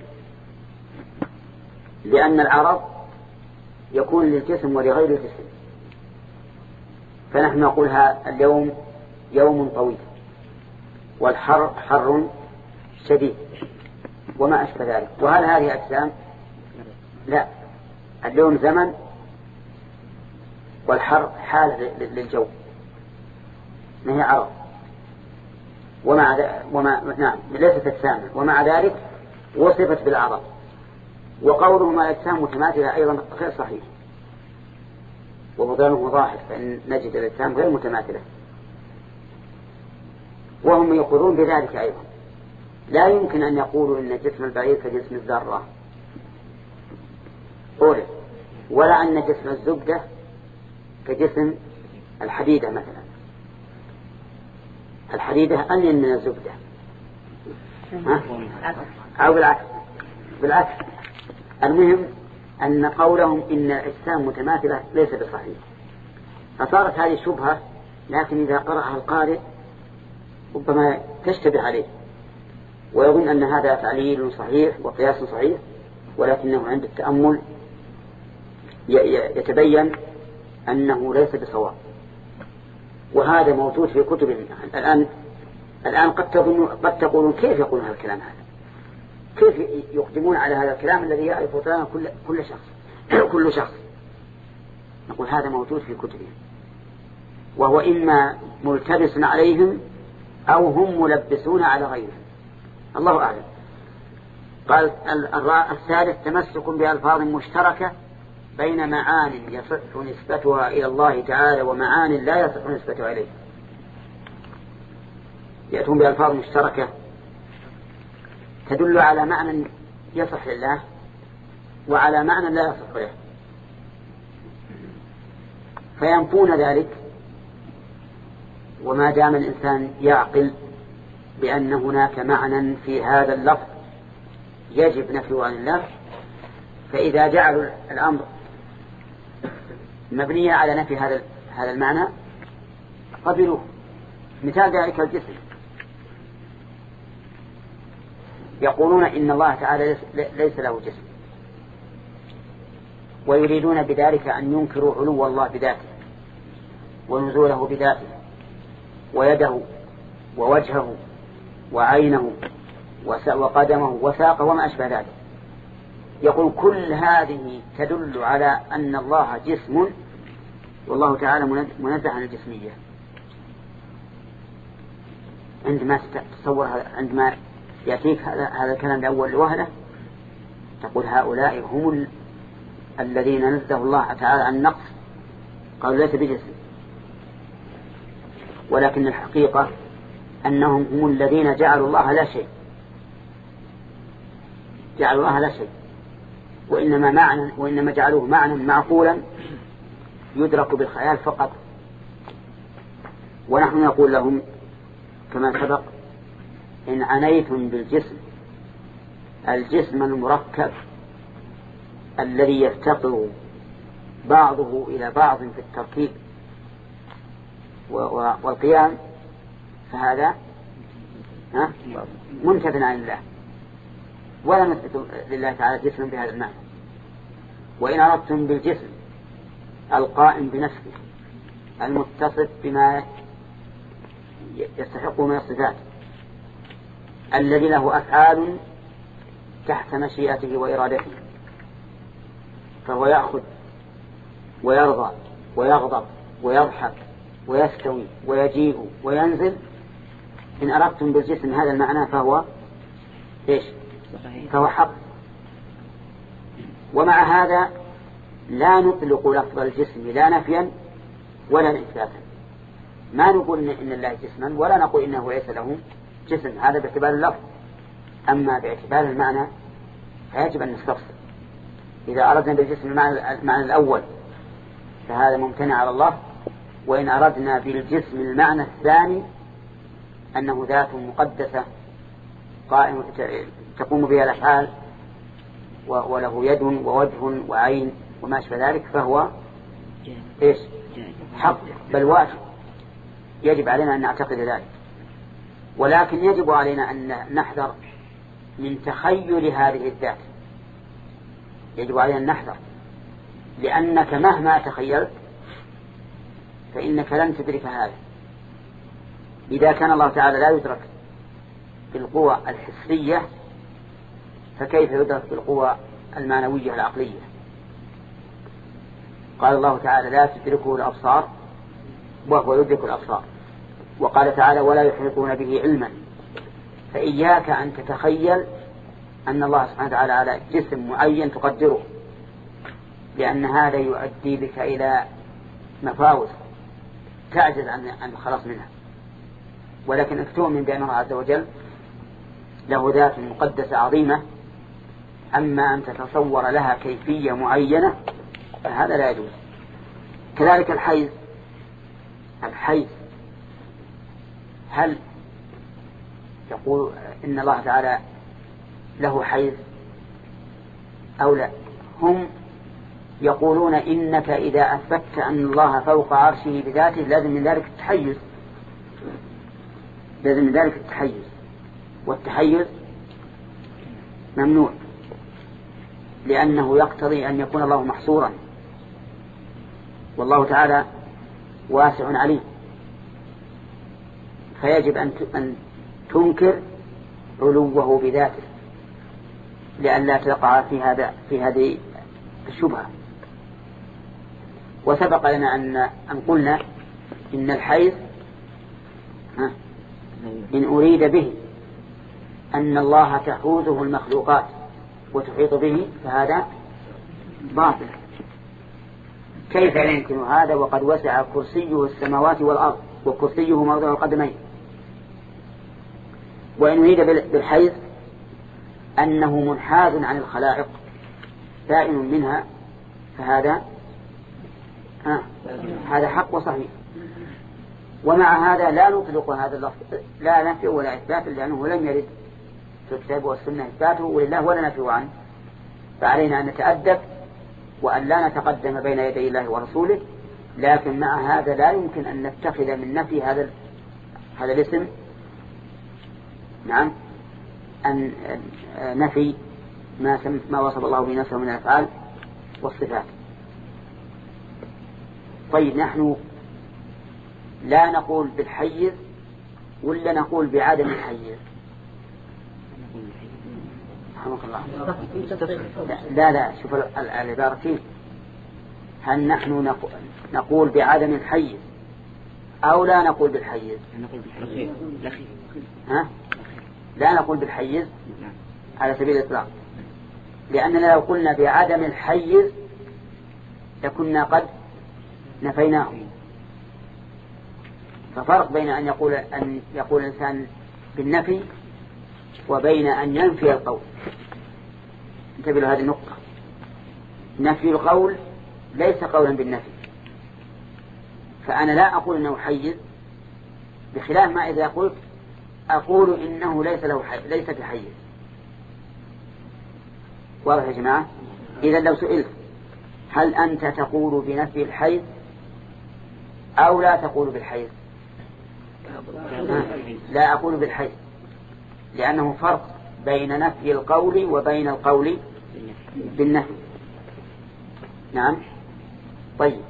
لأن العرض يكون للجسم ولغير الجسم. فنحن نقول اليوم يوم طويل والحر حر شديد وما أشبه ذلك. وهل هذه أجسام؟ لا. اليوم زمن والحر حال للجو. ما هي عرض. ومع وما نعم ليست أجساما ومع ذلك وصفت بالعرض. وقولهم الأجسام متماثلة أيضا غير صحيح. وبطلانه ظاهر فإن نجد الأجسام غير متماثلة. وهم يقولون بذلك أيضا. لا يمكن أن يقولوا إن جسم البعير كجسم الذرة. أولى ولا أن جسم الزبدة كجسم الحديدة مثلا. الحديدة ألين من الزبدة. ها؟ أو بالعكس. بالعكس. المهم أن قولهم إن الأجسام متماثلة ليس بصحيح. فصارت هذه شبهة لكن إذا قرأها القارئ ربما تشتبه عليه. ويظن أن هذا تعليل صحيح وقياس صحيح ولكنه عند التأمل يتبين أنه ليس بصواب. وهذا موجود في كتب الآن. الآن قد تظن قد تقولون كيف يقولون هذا الكلام هذا؟ كيف يقدمون على هذا الكلام الذي يعرف كل كل شخص؟ كل شخص. نقول هذا موجود في كتبهم. وهو إما ملتبس عليهم أو هم ملبسون على غيرهم. الله أعلم. قال الثالث تمسك بألفاظ مشتركة بين معان يصح نسبتها إلى الله تعالى ومعان لا يصح نسبتها إليه. يأتون بألفاظ مشتركة تدل على معنى يصح لله وعلى معنى لا يصح له. فينفون ذلك وما دام الإنسان يعقل بأن هناك معنى في هذا اللفظ يجب نفيه عن الله فإذا جعلوا الأمر مبنية على نفي هذا هذا المعنى. قبلوه مثال ذلك الجسم. يقولون إن الله تعالى ليس له جسم. ويريدون بذلك أن ينكروا علو الله بذاته ونزوله بذاته ويده ووجهه وعينه وقدمه وساقه وما أشبه ذلك. يقول كل هذه تدل على أن الله جسم والله تعالى منزه عن الجسمية. عندما تتصور عندما يأتيك هذا الكلام لأول وهلة تقول هؤلاء هم ال... الذين نزه الله تعالى عن النقص. قالوا ليس بجسم. ولكن الحقيقة أنهم هم الذين جعلوا الله لا شيء. جعلوا الله لا شيء. وإنما معنى وإنما جعلوه معنى معقولا يدرك بالخيال فقط. ونحن نقول لهم كما سبق إن عنيتم بالجسم الجسم المركب الذي يفتقر بعضه إلى بعض في التركيب والقيام فهذا منتف عن الله. ولا نثبت لله تعالى جسما بهذا المعنى. وإن أردتم بالجسم القائم بنفسه المتصف بما يستحقه من الصفات الذي له أفعال تحت مشيئته وإرادته فهو يأخذ ويرضى ويغضب ويضحك ويستوي ويجيء وينزل. إن أردتم بالجسم هذا المعنى فهو إيش؟ فهو حق. ومع هذا لا نطلق لفظ الجسم لا نفيا ولا إثباتا ما نقول إن الله جسما ولا نقول إنه ليس له جسم. هذا باعتبار اللفظ. أما باعتبار المعنى فيجب أن نستفصل إذا أردنا بالجسم المعنى, الأول فهذا ممتنع على الله. وإن أردنا بالجسم المعنى الثاني أنه ذات مقدسة قائم تقوم بها الأفعال وله يد ووجه وعين وما أشبه ذلك فهو إيش؟ حق. بل واجب. يجب علينا أن نعتقد ذلك. ولكن يجب علينا أن نحذر من تخيل هذه الذات. يجب علينا أن نحذر. لأنك مهما تخيلت فإنك لن تدرك هذا. إذا كان الله تعالى لا يدرك بالقوى الحسية فكيف يدرك بالقوى المعنوية العقلية؟ قال الله تعالى لا تدركه الأبصار وهو يدرك الأبصار. وقال تعالى ولا يحيطون به علما. فإياك أن تتخيل أن الله سبحانه وتعالى على جسم معين تقدره لأن هذا يؤدي بك إلى مفاوز تعجز عن الخلاص منها. ولكن تؤمن بأن الله عز وجل له ذات مقدسة عظيمة. أما أن تتصور لها كيفية معينة فهذا لا يجوز. كذلك الحيز الحيز هل يقول إن الله تعالى له حيز أو لا؟ هم يقولون إنك إذا أثبت أن الله فوق عرشه بذاته لازم من ذلك التحيز. لازم من ذلك التحيز. والتحيز ممنوع لأنه يقتضي أن يكون الله محصورا. والله تعالى واسع عليم. فيجب أن تنكر علوه بذاته لئلا تقع في هذا في هذه الشبهة. وسبق لنا أن أن قلنا إن الحيز إن أريد به أن الله تحوزه المخلوقات وتحيط به فهذا باطل. كيف يمكن هذا؟ وقد وسع كرسيه السماوات والأرض وكرسيه موضع القدمين. وإن أريد بالحيز أنه منحاز عن الخلائق دائم منها فهذا ها هذا حق وصحيح. ومع هذا لا نطلق هذا اللفظ لا نفي ولا إثبات لأنه لم يرد. في الكتاب والسنة إثباته ولله ولا نفي عنه. فعلينا أن نتأدب وأن لا نتقدم بين يدي الله ورسوله لكن مع هذا لا يمكن أن نتخذ من نفي هذا هذا الاسم. نعم. أن نفي ما ما وصف الله به نفسه من الأفعال والصفات. طيب نحن لا نقول بالحيز ولا نقول بعدم الحيز رحمك الله. لا لا شوف العبارتين. هل نحن نقول بعدم الحيز أو لا نقول بالحيز
نقول بالحيز
ها؟ لا نقول بالحيز على سبيل الإطلاق. لأننا لو قلنا بعدم الحيز لكنا قد نفيناه. ففرق بين أن يقول أن يقول الإنسان بالنفي وبين أن ينفي القول. انتبهوا هذه النقطة. نفي القول ليس قولا بالنفي. فأنا لا أقول إنه حيز بخلاف ما إذا قلت أقول إنه ليس له حي... ليس بحيز واضح يا جماعة؟ إذا لو سئلت هل أنت تقول بنفي الحيز أو لا تقول بالحيز؟ لا أقول بالحيز. لأنه فرق بين نفي القول وبين القول بالنفي. نعم. طيب.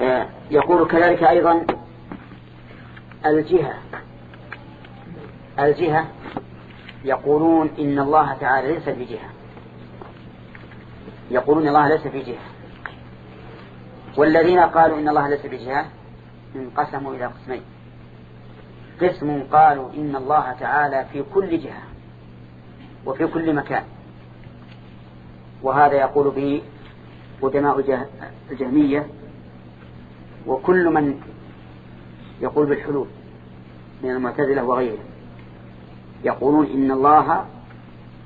آه يقول كذلك أيضا الجهة. الجهة يقولون إن الله تعالى ليس في جهة. يقولون الله ليس في جهة. والذين قالوا إن الله ليس بجهة انقسموا إلى قسمين. قسم قالوا إن الله تعالى في كل جهة وفي كل مكان. وهذا يقول به قدماء الجهمية وكل من يقول بالحلول من المعتزلة وغيرهم. يقولون إن الله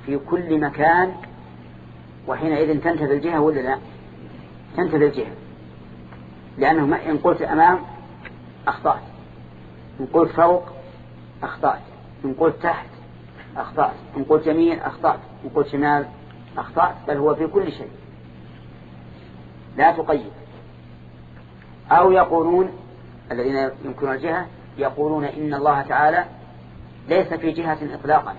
في كل مكان وحينئذ تنتهي الجهة ولا لا؟ تنتهي الجهة. لأنه إن قلت أمام أخطأت. إن قلت فوق أخطأت إن قلت تحت أخطأت إن قلت يمين أخطأت إن قلت شمال أخطأت بل هو في كل شيء. لا تقيد. أو يقولون الذين ينكرون الجهة يقولون إن الله تعالى ليس في جهة إطلاقا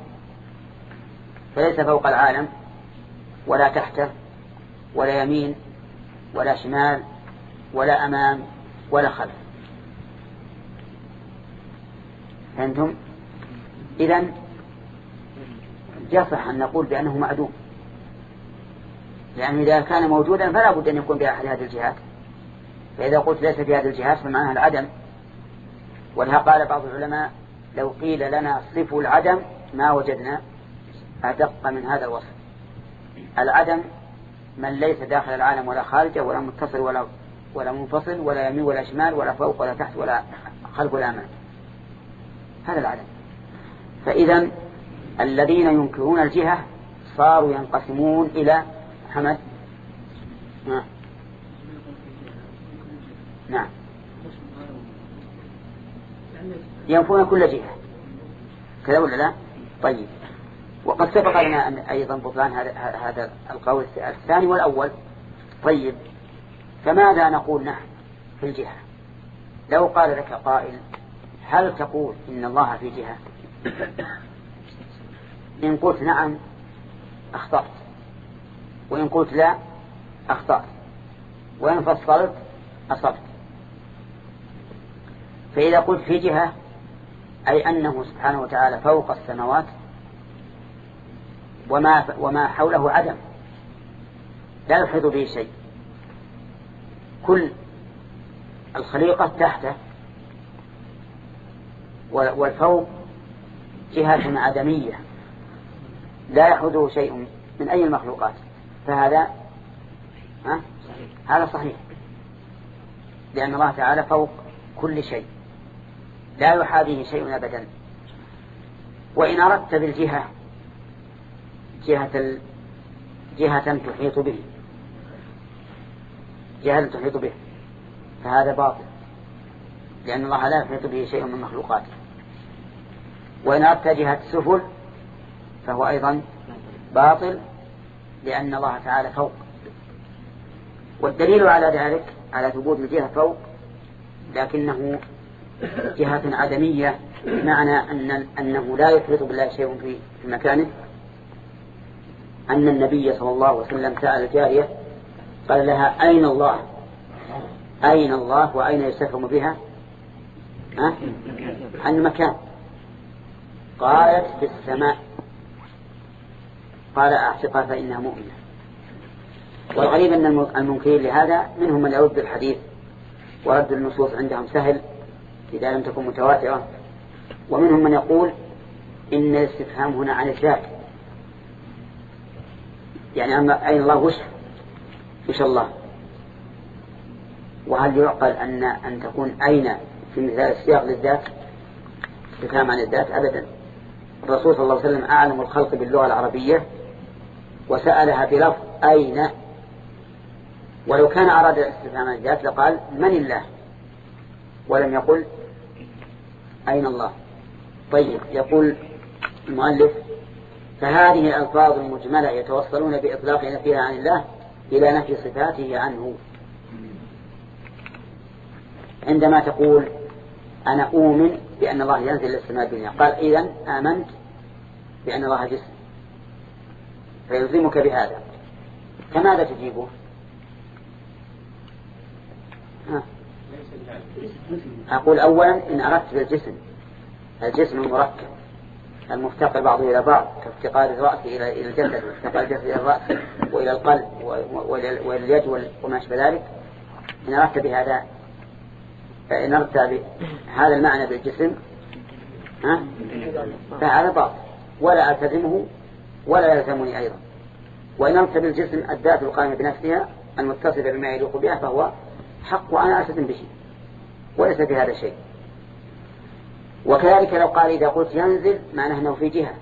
فليس فوق العالم ولا تحته ولا يمين ولا شمال ولا أمام ولا خلف. فهمتم؟ إذا يصح أن نقول بأنه معدوم. لأنه إذا كان موجودا فلا بد أن يكون بأحد هذه الجهات. فإذا قلت ليس في هذه الجهات فمعناها العدم. ولها قال بعض العلماء لو قيل لنا صفوا العدم ما وجدنا أدق من هذا الوصف. العدم من ليس داخل العالم ولا خارجه ولا متصل ولا ولا منفصل ولا يمين ولا شمال ولا فوق ولا تحت ولا خلف ولا أمام هذا العدم فإذا الذين ينكرون الجهة صاروا ينقسمون إلى حمد. نعم. نعم. ينفون كل جهة. كذا ولا لا؟ طيب. وقد سبق لنا أن أيضا بطلان هذا القول الثاني والأول. طيب. فماذا نقول نحن في الجهة؟ لو قال لك قائل هل تقول إن الله في جهة؟ إن قلت نعم أخطأت. وإن قلت لا أخطأت. وإن فصلت أصبت. فإذا قلت في جهة أي أنه سبحانه وتعالى فوق السماوات وما, وما حوله عدم. لا يحيط به شيء. كل الخليقة تحته والفوق جهة عدمية لا يحوزه شيء من أي المخلوقات. فهذا ها؟ هذا صحيح. لأن الله تعالى فوق كل شيء. لا يحاذيه شيء أبدا. وإن أردت بالجهة جهة ال... جهة تحيط به. جهة تحيط به. فهذا باطل. لأن الله لا يحيط به شيء من مخلوقاته. وإن أردت جهة السفل فهو أيضا باطل لأن الله تعالى فوق. والدليل على ذلك على ثبوت الجهة فوق لكنه جهة عدمية بمعنى أن أنه لا يحيط بالله شيء في مكانه. أن النبي صلى الله عليه وسلم سأل جارية قال لها أين الله؟ أين الله وأين يستفهم بها؟ ها؟ عن المكان قالت في السماء قال أعتقها فإنها مؤمنة. والغريب أن المنكرين لهذا منهم من يرد الحديث ورد النصوص عندهم سهل إذا لم تكن متواترة. ومنهم من يقول إن الاستفهام هنا عن الذات. يعني أما أين الله وش وش الله؟ وهل يعقل أن أن تكون أين في مثال السياق للذات؟ استفهام عن الذات أبدا. الرسول صلى الله عليه وسلم أعلم الخلق باللغة العربية وسألها بلفظ أين؟ ولو كان أراد الاستفهام عن الذات لقال من الله؟ ولم يقل أين الله؟ طيب يقول المؤلف فهذه الألفاظ المجملة يتوصلون بإطلاق نفيها عن الله إلى نفي صفاته عنه. عندما تقول أنا أؤمن بأن الله ينزل إلى السماء الدنيا. قال إذا آمنت بأن الله جسم فيلزمك بهذا. فماذا تجيبه؟ ها. أقول أولا إن أردت بالجسم. الجسم المركب. المفتقر بعضه إلى بعض كافتقار الرأس إلى الجسد وافتقار الجسد إلى الرأس وإلى القلب وإلى اليد وما أشبه ذلك. إن أردت بهذا إن أردت بهذا المعنى بالجسم ها؟ فهذا باطل. ولا ألتزمه ولا يلزمني أيضا. وإن أردت بالجسم الذات القائمة بنفسها المتصفة بما يليق بها فهو حق وأنا ألتزم به وليس في هذا شيء وكذلك لو قال إذا قلت ينزل معناه أنه في جهة.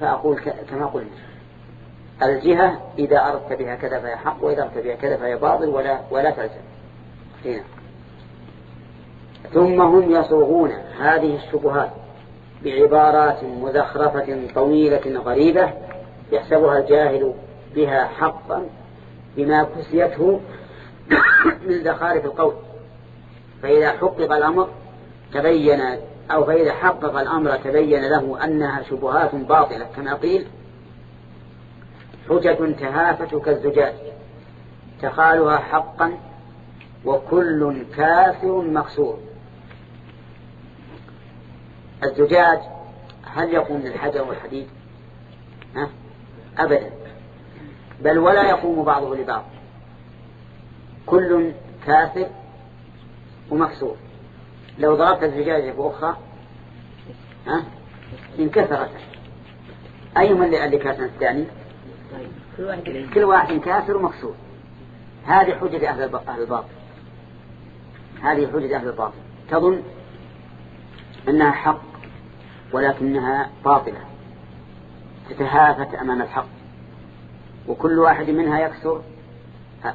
فأقول كما قلنا. الجهة إذا أردت بها كذا فهي حق وإذا أردت بها كذا فهي باطل ولا ولا تلزم. هنا. ثم هم يصوغون هذه الشبهات بعبارات مزخرفة طويلة غريبة يحسبها الجاهل بها حقا بما كسيته من زخارف القول. فإذا حقق الأمر تبين أو فإذا حقق الأمر تبين له أنها شبهات باطلة كما قيل حجج تهافت كالزجاج تقالها حقا وكل كافر مقصور الزجاج هل يقوم للحجر والحديد؟ ها؟ أبدا. بل ولا يقوم بعضه لبعض. كل كافر ومكسور لو ضربت الزجاجة بأخرى ها؟ انكسرت. أيهما اللي كاسر الثاني؟ كل واحد كاسر ومكسور هذه حجة أهل الباطل. هذه حجة أهل الباطل. تظن أنها حق ولكنها باطلة. تتهافت أمام الحق. وكل واحد منها يكسر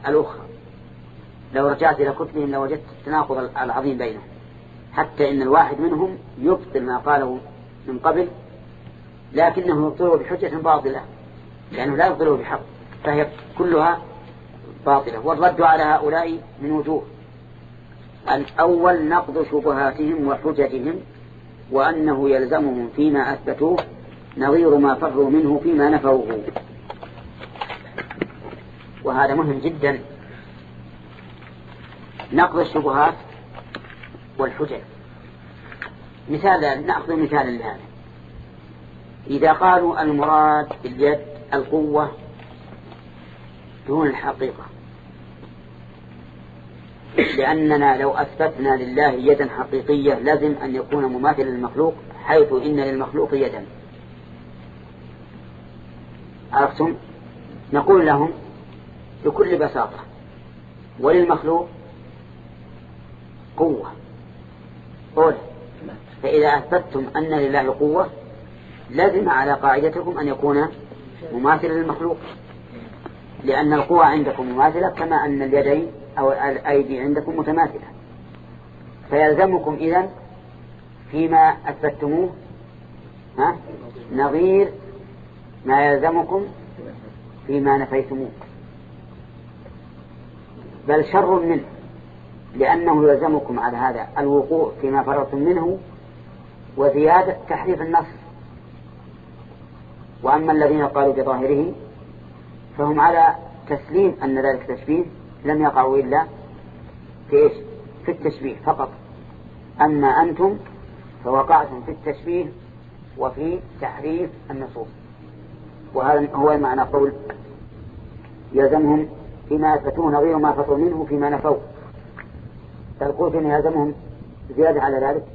الأخرى. لو رجعت إلى كتبهم لوجدت التناقض العظيم بينهم. حتى إن الواحد منهم يبطل ما قاله من قبل لكنه يبطله بحجة باطلة. لأنه لا يبطله بحق. فهي كلها باطلة. والرد على هؤلاء من وجوه. الأول نقض شبهاتهم وحججهم وأنه يلزمهم فيما أثبتوه نظير ما فروا منه فيما نفوه. وهذا مهم جدا. نقض الشبهات والحجج. مثال نأخذ مثالا لهذا إذا قالوا المراد باليد القوة دون الحقيقة لأننا لو أثبتنا لله يدا حقيقية لازم أن يكون مماثلا للمخلوق حيث إن للمخلوق يدا. عرفتم؟ نقول لهم بكل بساطة وللمخلوق قوة. قول فإذا أثبتم أن لله قوة لازم على قاعدتكم أن يكون مماثلا للمخلوق. لأن القوة عندكم مماثلة كما أن اليدين أو الأيدي عندكم متماثلة. فيلزمكم إذن فيما أثبتموه ها نظير ما يلزمكم فيما نفيتموه. بل شر منه لأنه يلزمكم على هذا الوقوع فيما فررتم منه وزيادة تحريف النص. وأما الذين قالوا بظاهره فهم على تسليم أن ذلك تشبيه لم يقعوا إلا في إيش؟ في التشبيه فقط. أما أنتم فوقعتم في التشبيه وفي تحريف النصوص. وهذا هو معنى قول يلزمهم فيما يثبتون غير ما فطوا منه فيما نفوا. قلت إن يلزمهم زيادة على ذلك؟